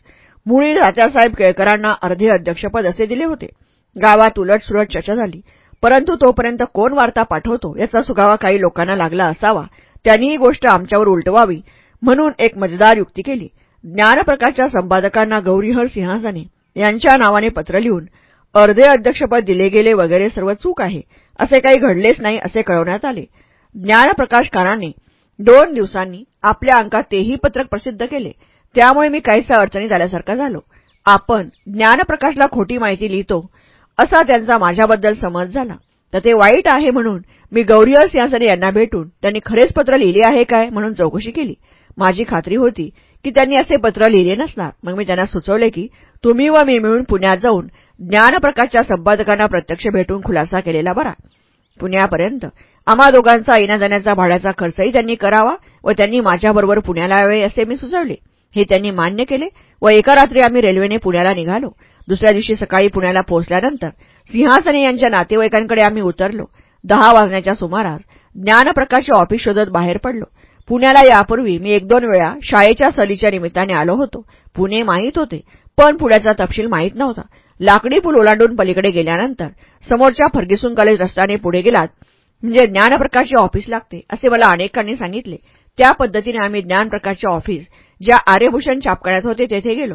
मुळी राजासाहेब केळकरांना अर्धे अध्यक्षपद असे दिले होते. गावात उलटसुलट चर्चा झाली. परंतु तोपर्यंत कोण वार्ता पाठवतो याचा सुगावा काही लोकांना लागला असावा. त्यांनी ही गोष्ट आमच्यावर उलटवावी म्हणून एक मजेदार युक्ती केली. ज्ञानप्रकाशच्या संपादकांना गौरीहर सिंहासने यांच्या नावाने पत्र लिहून अर्धे अध्यक्षपद दिले गेले वगैरे सर्व चूक आहे. असे काही घडलेच नाही असे कळवण्यात आले. ज्ञानप्रकाशकारांनी दोन दिवसांनी आपल्या अंकात तेही पत्रक प्रसिद्ध केले. त्यामुळे मी काहीसा अडचणीत आल्यासारखा झालो. आपण ज्ञानप्रकाशला खोटी माहिती लिहितो असा त्यांचा माझ्याबद्दल समज झाला. तर ते वाईट आहे म्हणून मी गौरीहर सिंहासने यांना भेटून त्यांनी खरेच पत्र लिहिले आहे काय म्हणून चौकशी केली. माझी खात्री होती की त्यांनी असे पत्र लिहिले नसणार. मग मी त्यांना सुचवले की तुम्ही व मी मिळून पुण्यात जाऊन ज्ञानप्रकाशच्या संपादकांना प्रत्यक्ष भेटून खुलासा केलेला बरा. पुण्यापर्यंत. आम्हा दोघांचा येण्याजाण्याचा भाड्याचा खर्चही त्यांनी करावा व त्यांनी माझ्याबरोबर पुण्याला यावे असे मी सुचवले. हे त्यांनी मान्य केले व एका रात्री आम्ही रेल्वेने पुण्याला निघालो. दुसऱ्या दिवशी सकाळी पुण्याला पोहोचल्यानंतर सिंहासने यांच्या नातेवाईकांकडे आम्ही उतरलो. दहा वाजण्याच्या सुमारास ज्ञानप्रकाश ऑफिस शोधत बाहेर पडलो. पुण्याला यापूर्वी मी एक दोन वेळा शाळेच्या सहलीच्या निमित्ताने आलो होतो. पुणे माहीत होते पण पुण्याचा तपशील माहीत नव्हता. लाकडी पूल ओलांडून पलीकडे गेल्यानंतर समोरच्या फर्ग्युसन कॉलेज रस्त्याने पुढे गेलात. म्हणजे ज्ञानप्रकाशचे ऑफिस लागते असे मला अनेकांनी सांगितले. त्या पद्धतीने आम्ही ज्ञानप्रकाशचे ऑफिस ज्या आर्यभूषण छापखान्यात होते तेथे गेलो.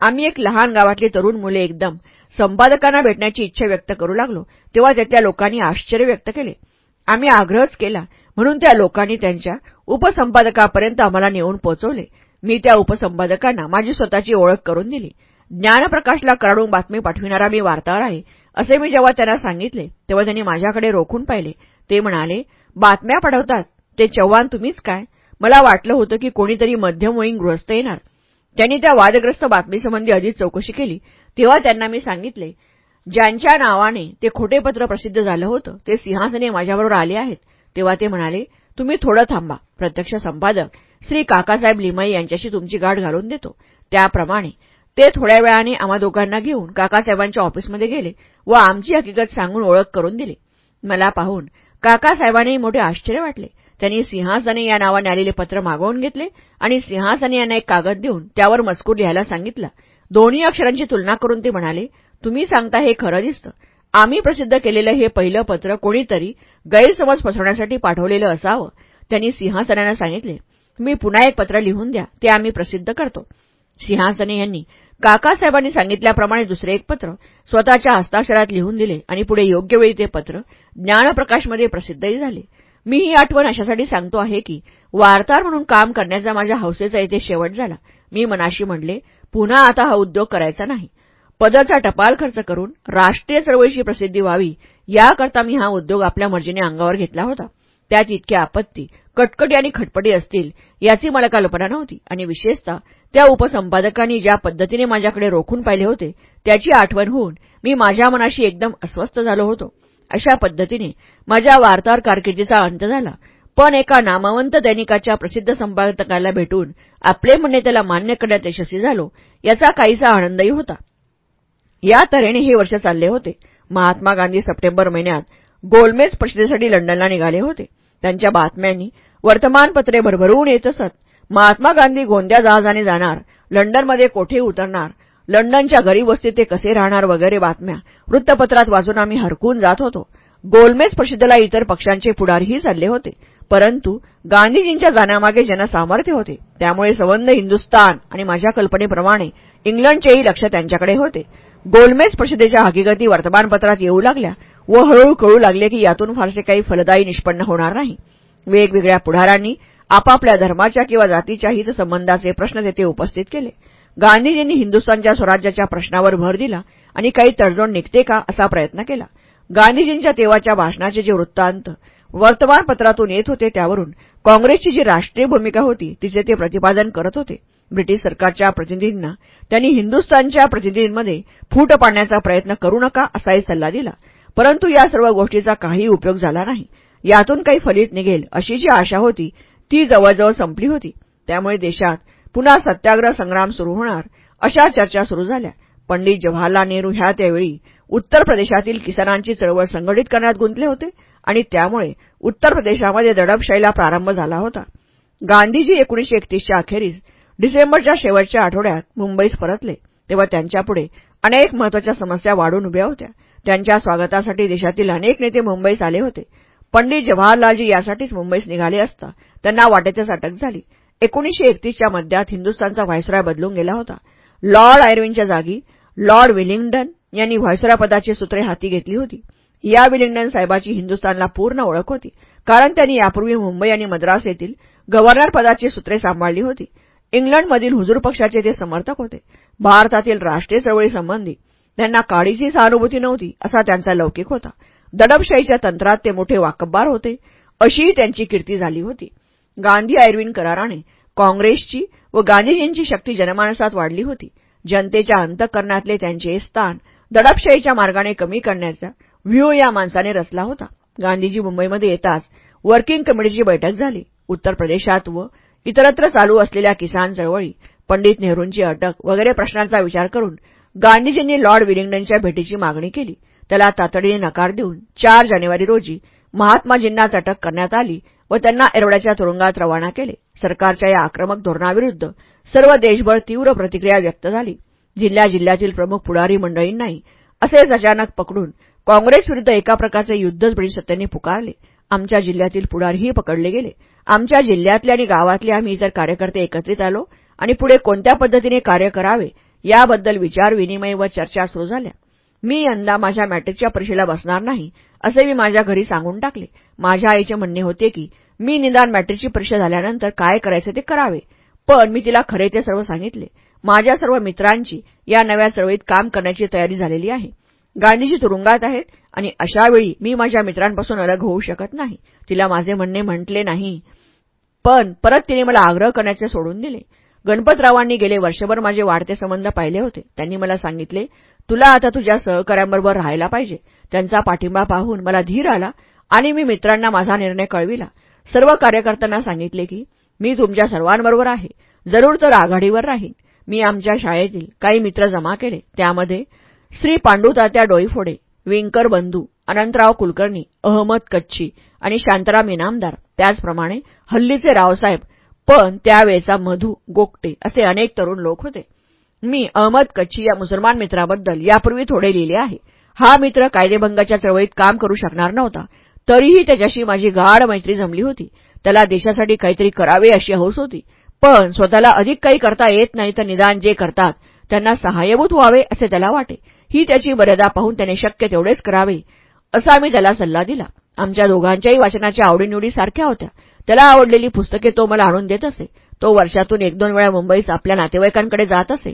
आम्ही एक लहान गावातली तरुण मुले एकदम संपादकांना भेटण्याची इच्छा व्यक्त करू लागलो. तेव्हा त्यातल्या लोकांनी आश्चर्य व्यक्त केले. आम्ही आग्रहच केला म्हणून त्या लोकांनी त्यांच्या उपसंपादकापर्यंत आम्हाला नेऊन पोहोचवले मी त्या उपसंपादकांना माझी स्वतःची ओळख करून दिली. ज्ञानप्रकाशला कराडून बातमी पाठविणारा मी वार्ताहर आहे. असे मी जेव्हा त्यांना सांगितले तेव्हा त्यांनी माझ्याकडे रोखून पाहिले. ते म्हणाले बातम्या पाठवतात. ते चव्हाण तुम्हीच काय? मला वाटलं होतं की कोणीतरी मध्यमवयीन गृहस्थ येणार. त्यांनी त्या वादग्रस्त बातमीसंबंधी अधिक चौकशी केली. तेव्हा त्यांना मी सांगितले ज्यांच्या नावाने ते खोटे पत्र प्रसिद्ध झालं होतं ते सिंहासने माझ्याबरोबर आले आहेत. तेव्हा ते म्हणाले तुम्ही थोडं थांबा. प्रत्यक्ष संपादक श्री काकासाहेब लिमई यांच्याशी तुमची गाठ घालून देतो. त्याप्रमाणे ते थोड्या वेळाने आम्हा दोघांना घेऊन काकासाहेबांच्या ऑफिसमध्ये गेले व आमची हकीकत सांगून ओळख करून दिली. मला पाहून काकासाहेबांनाही मोठे आश्चर्य वाटले. त्यांनी सिंहासने या नावाने आलेले पत्र मागवून घेतले आणि सिंहासने यांना एक कागद देऊन त्यावर मजकूर लिहायला सांगितला. दोन्ही अक्षरांची तुलना करून ते म्हणाले तुम्ही सांगता हे खरं दिसतं. आम्ही प्रसिद्ध केलेलं हे पहिलं पत्र कोणीतरी गैरसमज पसरवण्यासाठी पाठवलेलं असावं. त्यांनी सिंहासनांना सांगितले तुम्ही पुन्हा एक पत्र लिहून द्या ते आम्ही प्रसिद्ध करतो. सिंहासने यांनी काकासाहेबांनी सांगितल्याप्रमाणे दुसरे एक पत्र स्वतःच्या हस्ताक्षरात लिहून दिले आणि पुढे योग्य वेळी ते पत्र ज्ञानप्रकाशमध्ये प्रसिद्धही झाले. मी ही आठवण अशासाठी सांगतो आहे की वार्ताहर म्हणून काम करण्याचा माझ्या हौसेचा इथे शेवट झाला. मी मनाशी म्हणले पुन्हा आता हा उद्योग करायचा नाही. पदाचा टपाल खर्च करून राष्ट्रीय चळवळीची प्रसिद्धी व्हावी याकरता मी हा उद्योग आपल्या मर्जीने अंगावर घेतला होता. त्यात इतकी आपत्ती कटकटी आणि खटपटी असतील याची मला कल्पना नव्हती आणि विशेषतः त्या उपसंपादकांनी ज्या पद्धतीने माझ्याकडे रोखून पाहिले होते त्याची आठवण होऊन मी माझ्या मनाशी एकदम अस्वस्थ झालो होतो. अशा पद्धतीने माझ्या वार्ताहर कारकिर्दीचा अंत झाला. पण एका नामवंत दैनिकाच्या प्रसिद्ध संपादकाला भेटून आपले म्हणणे त्याला मान्य करण्यात यशस्वी झालो याचा काहीसा आनंदही होता. या तऱ्हेने हे वर्ष चालले होते. महात्मा गांधी सप्टेंबर महिन्यात गोलमेज परिषदेसाठी लंडनला निघाले होते. त्यांच्या बातम्यांनी वर्तमानपत्रे भरभरून येत असत. महात्मा गांधी गोंद्या जहाजाने जाणार लंडनमध्ये कोठे उतरणार लंडनच्या गरीब वस्तीत ते कसे राहणार वगैरे बातम्या वृत्तपत्रात वाचून आम्ही हरकून जात होतो. गोलमेज परिषदेला इतर पक्षांचे पुढारीही चालले होते परंतु गांधीजींच्या जाण्यामागे जनसामर्थ्य होते. त्यामुळे संबंध हिंदुस्तान आणि माझ्या कल्पनेप्रमाणे इंग्लंडचेही लक्ष त्यांच्याकडे होते. गोलमेज परिषदेच्या हकीकती वर्तमानपत्रात येऊ लागल्या व हळूहळू कळू लागले की यातून फारसे काही फलदायी निष्पन्न होणार नाही. वेगवेगळ्या पुढारांनी आपापल्या धर्माच्या किंवा जातीच्या हितसंबंधाचे प्रश्न तेथे उपस्थित केले. गांधीजींनी हिंदुस्थानच्या स्वराज्याच्या प्रश्नावर भर दिला आणि काही तडजोड निघते का असा प्रयत्न केला. गांधीजींच्या तेव्हाच्या भाषणाचे जे वृत्तांत वर्तमानपत्रातून येत होते त्यावरून काँग्रेसची जी राष्ट्रीय भूमिका होती तिचे ते प्रतिपादन करत होते. ब्रिटिश सरकारच्या प्रतिनिधींना त्यांनी हिंदुस्थानच्या प्रतिनिधींमध्ये फूट पाडण्याचा प्रयत्न करू नका असाही सल्ला दिला. परंतु या सर्व गोष्टीचा काही उपयोग झाला नाही. यातून काही फलित निघेल अशी जी आशा होती ती जवळजवळ संपली होती. त्यामुळे देशात पुन्हा सत्याग्रह संग्राम सुरू होणार अशा चर्चा सुरू झाल्या. पंडित जवाहरलाल नेहरू ह्या त्यावेळी उत्तर प्रदेशातील किसानांची चळवळ संघटित करण्यात गुंतले होते आणि त्यामुळे उत्तर प्रदेशामध्ये दडपशाहीला प्रारंभ झाला होता. गांधीजी एकोणीशे एकतीसच्या अखेरीस डिसेंबरच्या शेवटच्या आठवड्यात मुंबईस परतले तेव्हा त्यांच्यापुढे अनेक महत्त्वाच्या समस्या वाढून उभ्या होत्या. त्यांच्या स्वागतासाठी देशातील अनेक नेते मुंबईस आले होते. पंडित जवाहरलालजी यासाठीच मुंबईस निघाले असता त्यांना वाटेतच अटक झाली. एकोणीशे एकतीसच्या मध्यात हिंदुस्थानचा व्हायसराय बदलून गेला होता. लॉर्ड आयर्विनच्या जागी लॉर्ड विलिंग्डन यांनी व्हायसराय पदाची सूत्रे हाती घेतली होती. या विलिंग्डन साहेबाची हिंदुस्थानला पूर्ण ओळख होती कारण त्यांनी यापूर्वी मुंबई आणि मद्रास येथील गव्हर्नर पदाची सूत्रे सांभाळली होती. इंग्लंडमधील हुजूर पक्षाचे ते समर्थक होते. भारतातील राष्ट्रीय चळवळीसंबंधी त्यांना काळीची सहानुभूती नव्हती असा त्यांचा लौकिक होता. दडपशाहीच्या तंत्रात ते मोठे वाकबदार होते. अशीही त्यांची कीर्ती झाली होती. गांधी आयर्विन कराराने काँग्रेसची व गांधीजींची शक्ती जनमानसात वाढली होती. जनतेच्या अंतकरणातले त्यांचे स्थान दडपशाहीच्या मार्गाने कमी करण्याचा व्ह्यू या माणसाने रचला होता. गांधीजी मुंबईमध्ये येताच वर्किंग कमिटीची बैठक झाली. उत्तर प्रदेशात व इतरत्र चालू असलेल्या किसान चळवळी पंडित नेहरूंची अटक वगैरे प्रश्नांचा विचार करून गांधीजींनी लॉर्ड विलिंग्डनच्या भेटीची मागणी केली. त्याला तातडीने नकार देऊन चार जानेवारी रोजी महात्माजींनाच अटक करण्यात आली व त्यांना एरवड्याच्या तुरुंगात रवाना केले. सरकारच्या या आक्रमक धोरणाविरुद्ध सर्व देशभर तीव्र प्रतिक्रिया व्यक्त झाली. जिल्ह्या जिल्ह्यातील प्रमुख पुढारी मंडळींनाही असेच अचानक पकडून काँग्रेसविरुद्ध एका प्रकारचे युद्धच ब्रिटिश सत्तेने पुकारले. आमच्या जिल्ह्यातील पुढारीही पकडले गेले. आमच्या जिल्ह्यातले आणि गावातले आम्ही इतर कार्यकर्ते एकत्रित आलो आणि पुढे कोणत्या पद्धतीने कार्य करावे याबद्दल विचारविनिमय व चर्चा सुरू झाल्या. मी यंदा माझ्या मॅट्रिकच्या परीक्षेला बसणार नाही असे मी माझ्या घरी सांगून टाकले. माझ्या आईचे म्हणणे होते की मी निदान मॅट्रिकची परीक्षा झाल्यानंतर काय करायचे ते करावे. पण मी तिला खरे ते सर्व सांगितले. माझ्या सर्व मित्रांची या नव्या चळवळीत काम करण्याची तयारी झालेली आहे. गांधीजी तुरुंगात आहेत आणि अशावेळी मी माझ्या मित्रांपासून अलग होऊ शकत नाही. तिला माझे म्हणणे म्हटले नाही. पण परत तिने मला आग्रह करण्याचे सोडून दिले. गणपतरावांनी गेले वर्षभर माझे वाढते संबंध पाहिले होते. त्यांनी मला सांगितले तुला आता तुझ्या सहकाऱ्यांबरोबर राहायला पाहिजे. त्यांचा पाठिंबा पाहून मला धीर आला आणि मी मित्रांना माझा निर्णय कळविला. सर्व कार्यकर्त्यांना सांगितले की मी तुमच्या सर्वांबरोबर आहे. जरूर तर आघाडीवर राहीन. मी आमच्या शाळेतील काही मित्र जमा केले. त्यामध्ये श्री पांडुतात्या डोईफोडे विंकर बंधू अनंतराव कुलकर्णी अहमद कच्छी आणि शांताराम इनामदार त्याचप्रमाणे हल्लीचे रावसाहेब पण त्यावेळचा मधू गोगटे असे अनेक तरुण लोक होते. मी अहमद कच्छी या मुसलमान मित्राबद्दल यापूर्वी थोडे लिहिले आहे. हा मित्र कायदेभंगाच्या चळवळीत काम करू शकणार नव्हता. तरीही त्याच्याशी माझी गाढ मैत्री जमली होती. त्याला देशासाठी काहीतरी करावे अशी हौस होती. पण स्वतःला अधिक काही करता येत नाही तर निदान जे करतात त्यांना सहाय्यभूत व्हावे असे त्याला वाटे. ही त्याची मर्यादा पाहून त्याने शक्य तेवढेच करावे असा मी त्याला सल्ला दिला. आमच्या दोघांच्याही वाचनाच्या आवडीनिवडी सारख्या होत्या. त्याला आवडलेली पुस्तके तो मला आणून देत असे. तो वर्षातून एक दोन वेळा मुंबईस आपल्या नातेवाईकांकडे जात असे.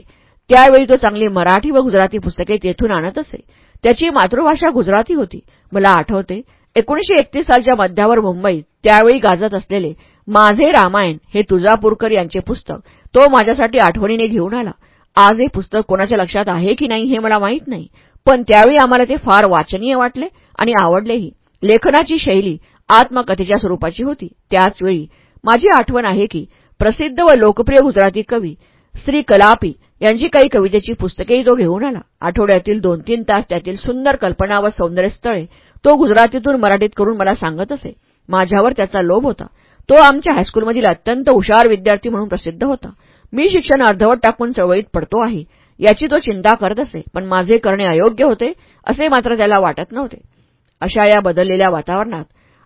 त्यावेळी तो चांगली मराठी व गुजराती पुस्तके तेथून आणत असे. त्याची मातृभाषा गुजराती होती. मला आठवते एकोणीशे एकतीस सालच्या मध्यावर मुंबईत त्यावेळी गाजत असलेले माझे रामायण हे तुळजापूरकर यांचे पुस्तक तो माझ्यासाठी आठवणीने घेऊन आला. आज हे पुस्तक कोणाच्या लक्षात आहे की नाही हे मला माहीत नाही पण त्यावेळी आम्हाला ते फार वाचनीय वाटले आणि आवडलेही. लेखनाची शैली आत्मकथेच्या स्वरूपाची होती. त्याचवेळी माझी आठवण आहे की प्रसिद्ध व लोकप्रिय गुजराती कवी श्री कलापी यांची काही कवितेची पुस्तकेही तो घेऊन आला. आठवड्यातील दोन तीन तास त्यातील सुंदर कल्पना व सौंदर्य स्थळे तो गुजरातीतून मराठीत करून मला सांगत असे. माझ्यावर त्याचा लोभ होता. तो आमच्या हायस्कूलमधील अत्यंत हुशार विद्यार्थी म्हणून प्रसिद्ध होता. मी शिक्षण अर्धवट टाकून चळवळीत पडतो आहे. याची तो चिंता करत असे पण माझे करणे अयोग्य होते असे मात्र त्याला वाटत नव्हते. अशा या बदललेल्या वातावरणात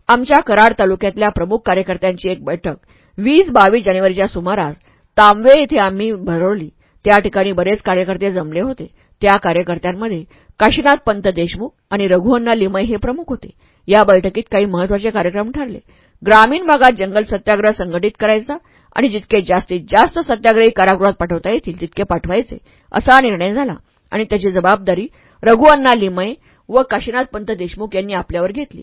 आमच्या कराड तालुक्यातल्या प्रमुख कार्यकर्त्यांची एक बैठक वीस बावीस जानेवारीच्या सुमारास तांबवे येथे आम्ही भरवली. त्या ठिकाणी बरेच कार्यकर्ते जमले होते. त्या कार्यकर्त्यांमध्ये काशीनाथ पंत देशमुख आणि रघुअण्णा लिमय हे प्रमुख होते. या बैठकीत काही महत्त्वाचे कार्यक्रम ठरले. ग्रामीण भागात जंगल सत्याग्रह संघटित करायचा आणि जितके जास्तीत जास्त सत्याग्रही कारागृहात पाठवता येतील तितके पाठवायचे असा निर्णय झाला आणि त्याची जबाबदारी रघुअण्णा लिमय व काशीनाथ पंत देशमुख यांनी आपल्यावर घेतली.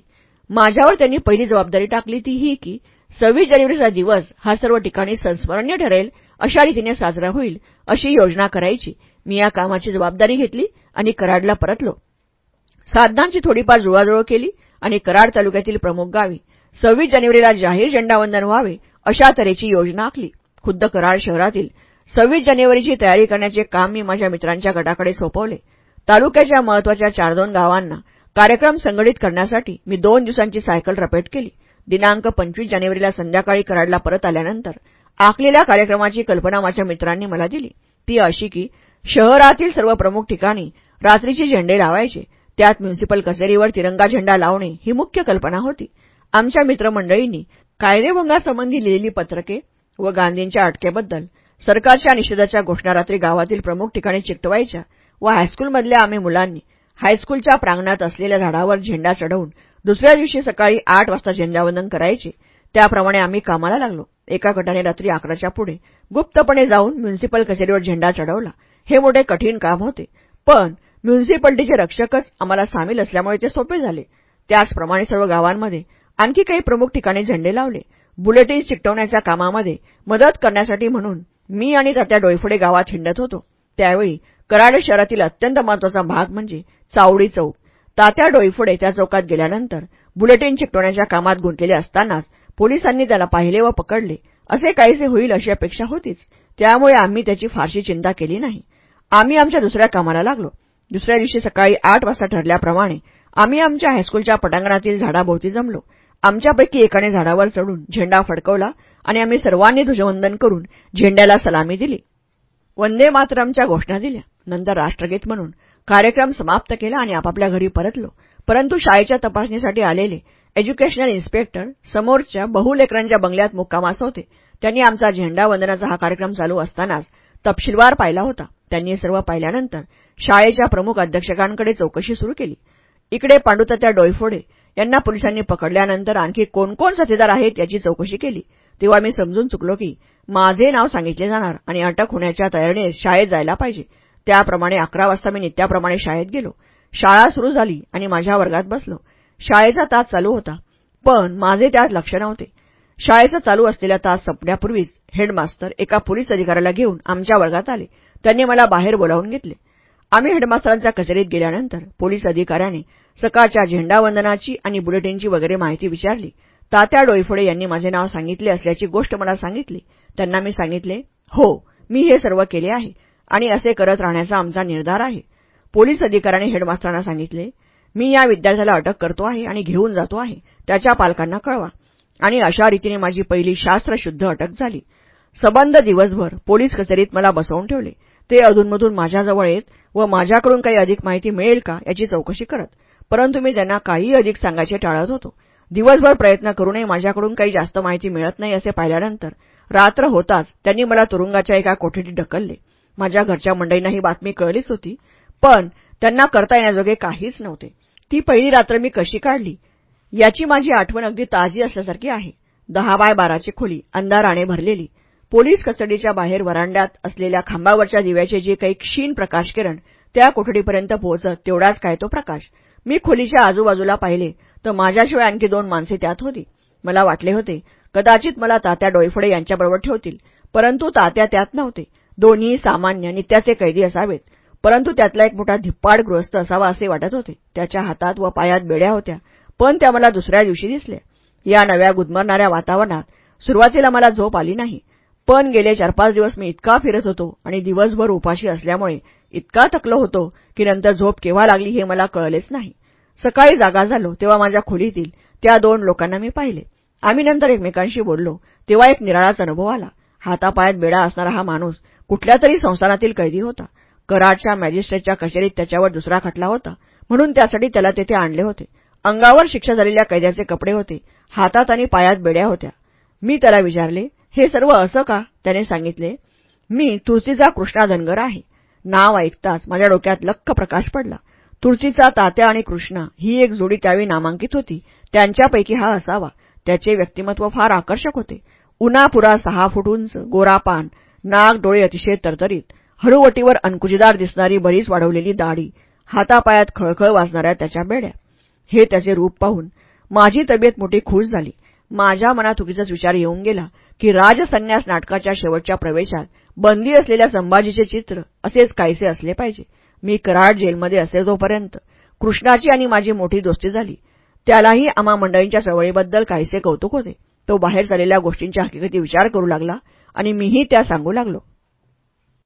माझ्यावर त्यांनी पहिली जबाबदारी टाकली ती ही की सव्वीस जानेवारीचा दिवस हा सर्व ठिकाणी संस्मरणीय ठरेल अशा रीतीने साजरा होईल अशी योजना करायची. मी या कामाची जबाबदारी घेतली आणि कराडला परतलो. साधनांची थोडीफार जुळवाजुळव केली आणि कराड तालुक्यातील प्रमुख गावी सव्वीस जानेवारीला जाहीर झेंडावंदन व्हावे अशा तऱ्हेची योजना आखली. खुद्द कराड शहरातील सव्वीस जानेवारीची तयारी करण्याचे काम मी माझ्या मित्रांच्या गटाकडे सोपवले. तालुक्याच्या महत्त्वाच्या चार दोन गावांना कार्यक्रम संघटित करण्यासाठी मी दोन दिवसांची सायकल रपेट केली. दिनांक पंचवीस जानेवारीला संध्याकाळी कराडला परत आल्यानंतर आखलेल्या कार्यक्रमाची कल्पना माझ्या मित्रांनी मला दिली. ती अशी की शहरातील सर्व प्रमुख ठिकाणी रात्रीचे झेंडे लावायचे त्यात म्युन्सिपल कचेरीवर तिरंगा झेंडा लावणे ही मुख्य कल्पना होती. आमच्या मित्रमंडळींनी कायदेभंगासंबंधी लिहिलेली पत्रके व गांधींच्या अटकेबद्दल सरकारच्या निषेधाच्या घोषणा रात्री गावातील प्रमुख ठिकाणी चिकटवायच्या व हायस्कूलमधल्या आम्ही मुलांनी हायस्कूलच्या प्रांगणात असलेल्या झाडावर झेंडा चढवून दुसऱ्या दिवशी सकाळी आठ वाजता झेंडावंदन करायचे त्याप्रमाणे आम्ही कामाला लागलो. एका गटाने रात्री अकराच्या पुढे गुप्तपणे जाऊन म्युन्सिपल कचेरीवर झेंडा चढवला. हे मोठे कठीण काम होते. पण म्युन्सिपल्टीचे रक्षकच आम्हाला सामील असल्यामुळे ते सोपे झाले. त्याचप्रमाणे सर्व गावांमध्ये आणखी काही प्रमुख ठिकाणी झेंडे लावले. बुलेटिन चिकटवण्याच्या कामामध्ये मदत करण्यासाठी म्हणून मी आणि तात्या डोयफोडे गावात हिंडत होतो. त्यावेळी कराड शहरातील अत्यंत महत्त्वाचा भाग म्हणजे चावडी चौक. तात्या डोईफोडे त्या चौकात गेल्यानंतर बुलेटिन चिकटवण्याच्या कामात गुंतलेले असतानाच पोलिसांनी त्याला पाहिले व पकडले. असे काहीसे होईल अशी अपेक्षा होतीच. त्यामुळे आम्ही त्याची फारशी चिंता केली नाही. आम्ही आमच्या दुसऱ्या कामाला लागलो. दुसऱ्या दिवशी सकाळी आठ वाजता ठरल्याप्रमाणे आम्ही आमच्या हायस्कूलच्या पटांगणातील झाडाभोवती जमलो. आमच्यापैकी एकाने झाडावर चढून झेंडा फडकवला आणि आम्ही सर्वांनी ध्वजवंदन करून झेंड्याला सलामी दिली. वंदे मातरमच्या घोषणा दिल्या. नंतर राष्ट्रगीत म्हणून. कार्यक्रम समाप्त केला आणि आपापल्या घरी परतलो. परंतु शाळेच्या तपासणीसाठी आलेले एज्युकेशनल इन्स्पेक्टर समोरच्या बहुलेकरांच्या बंगल्यात मुक्कामास होते त्यांनी आमचा झेंडा वंदनाचा हा कार्यक्रम चालू असतानाच तपशीलवार पाहिला होता. त्यांनी सर्व पाहिल्यानंतर शाळेच्या प्रमुख अध्यक्षकांकडे चौकशी सुरू केली. इकडे पांडुतात्या डोयफोडे यांना पोलिसांनी पकडल्यानंतर आणखी कोण कोण साथीदार आहेत याची चौकशी केली. तेव्हा मी समजून चुकलो की माझे नाव सांगितले जाणार आणि अटक होण्याच्या तयारीने शाळेत जायला पाहिजे. त्याप्रमाणे अकरा वाजता मी नित्याप्रमाणे शाळेत गेलो. शाळा सुरू झाली आणि माझ्या वर्गात बसलो. शाळेचा तास चालू होता पण माझे त्यात लक्ष नव्हते. शाळेचा चालू असलेला तास संपण्यापूर्वीच हेडमास्तर एका पोलीस अधिकाऱ्याला घेऊन आमच्या वर्गात आले. त्यांनी मला बाहेर बोलावून घेतले. आम्ही हेडमास्तरांच्या कचेरीत गेल्यानंतर पोलीस अधिकाऱ्याने सकाळच्या झेंडावंदनाची आणि बुलेटिनची वगैरे माहिती विचारली. तात्या डोईफोडे यांनी माझे नाव सांगितले असल्याची गोष्ट मला सांगितली. त्यांना मी सांगितले हो मी हे सर्व केले आहे आणि असे करत राहण्याचा आमचा निर्धार आहे. पोलीस अधिकाऱ्याने हेडमास्तरांना सांगितले मी या विद्यार्थ्याला अटक करतो आहे आणि घेऊन जातो आहे. त्याच्या पालकांना कळवा. आणि अशा रीतीने माझी पहिली शास्त्रशुद्ध अटक झाली. सबंध दिवसभर पोलीस कचेरीत मला बसवून ठेवले. ते अधूनमधून माझ्याजवळ येत व माझ्याकडून काही अधिक माहिती मिळेल का याची चौकशी करत. परंतु मी त्यांना काहीही अधिक सांगायचे टाळत होतो. दिवसभर प्रयत्न करूनही माझ्याकडून काही जास्त माहिती मिळत नाही असे पाहिल्यानंतर रात्र होताच त्यांनी मला तुरुंगाच्या एका कोठडीत ढकलले. माझ्या घरच्या मंडळींना ही बातमी कळलीच होती. पण त्यांना करता येण्याजोगे काहीच नव्हते. ती पहिली रात्र मी कशी काढली? याची माझी आठवण अगदी ताजी असल्यासारखी आहे. दहा बाय बाराची खोली अंधाराने भरलेली. पोलीस कस्टडीच्या बाहेर वरांड्यात असलेल्या खांबावरच्या दिव्याचे जे काही क्षीण प्रकाश किरण त्या कोठडीपर्यंत पोहोचत तेवढाच काय तो प्रकाश. मी खोलीच्या आजूबाजूला पाहिले तर माझ्याशिवाय आणखी दोन माणसे त्यात होती. मला वाटले होते कदाचित मला तात्या डोयफडे यांच्याबरोबर ठेवतील परंतु तात्या त्यात नव्हते. दोन्ही सामान्य नित्याचे कैदी असावेत. परंतु त्यातला एक मोठा धिप्पाड गृहस्थ असावा असे वाटत होते. त्याच्या हातात व पायात बेड्या होत्या पण त्या मला दुसऱ्या दिवशी दिसल्या. या नव्या गुदमरणाऱ्या वातावरणात सुरुवातीला मला झोप आली नाही पण गेले चार पाच दिवस मी इतका फिरत होतो आणि दिवसभर उपाशी असल्यामुळे इतका थकलो होतो की नंतर झोप केव्हा लागली हे मला कळलेच नाही. सकाळी जागा झालो तेव्हा माझ्या खोलीतील त्या दोन लोकांना मी पाहिले. आम्ही नंतर एकमेकांशी बोललो तेव्हा एक निराळाच अनुभव आला. हातापायात बेडा असणारा हा माणूस कुठल्या तरी संस्थानातील कैदी होता. कराडच्या मॅजिस्ट्रेटच्या कचेरीत त्याच्यावर दुसरा खटला होता. म्हणून त्यासाठी त्याला तेथे आणले होते. अंगावर शिक्षा झालेल्या कैद्याचे कपडे होते. हातात आणि पायात बेड्या होत्या. मी त्याला विचारले हे सर्व असं का? त्याने सांगितले मी तुळशीचा कृष्णा धनगर आहे. नाव ऐकताच माझ्या डोक्यात लख्ख प्रकाश पडला. तुळशीचा तात्या आणि कृष्णा ही एक जोडी त्यावेळी नामांकित होती. त्यांच्यापैकी हा असावा. त्याचे व्यक्तिमत्व फार आकर्षक होते. उन्हापुरा सहा फूट उंच गोरापान नाक डोळे अतिशय तरतरीत. हळूवटीवर अनकुजीदार दिसणारी बरीच वाढवलेली दाढी हातापायात खळखळ वाजणाऱ्या त्याच्या बेड्या. हे त्याचे रूप पाहून माझी तब्येत मोठी खुश झाली. माझ्या मनात उगीचाच विचार येऊन गेला की राजसन्यास नाटकाच्या शेवटच्या प्रवेशात बंदी असलेल्या संभाजीचे चित्र असेच काहीसे असले पाहिजे. मी कराड जेलमध्ये असे जोपर्यंत कृष्णाची आणि माझी मोठी दोस्ती झाली. त्यालाही आम्हा मंडळींच्या चळवळीबद्दल काहीसे कौतुक होते. तो बाहेर चाललेल्या गोष्टींच्या हकीकती विचार करू लागला आणि मीही त्या सांगू लागलो.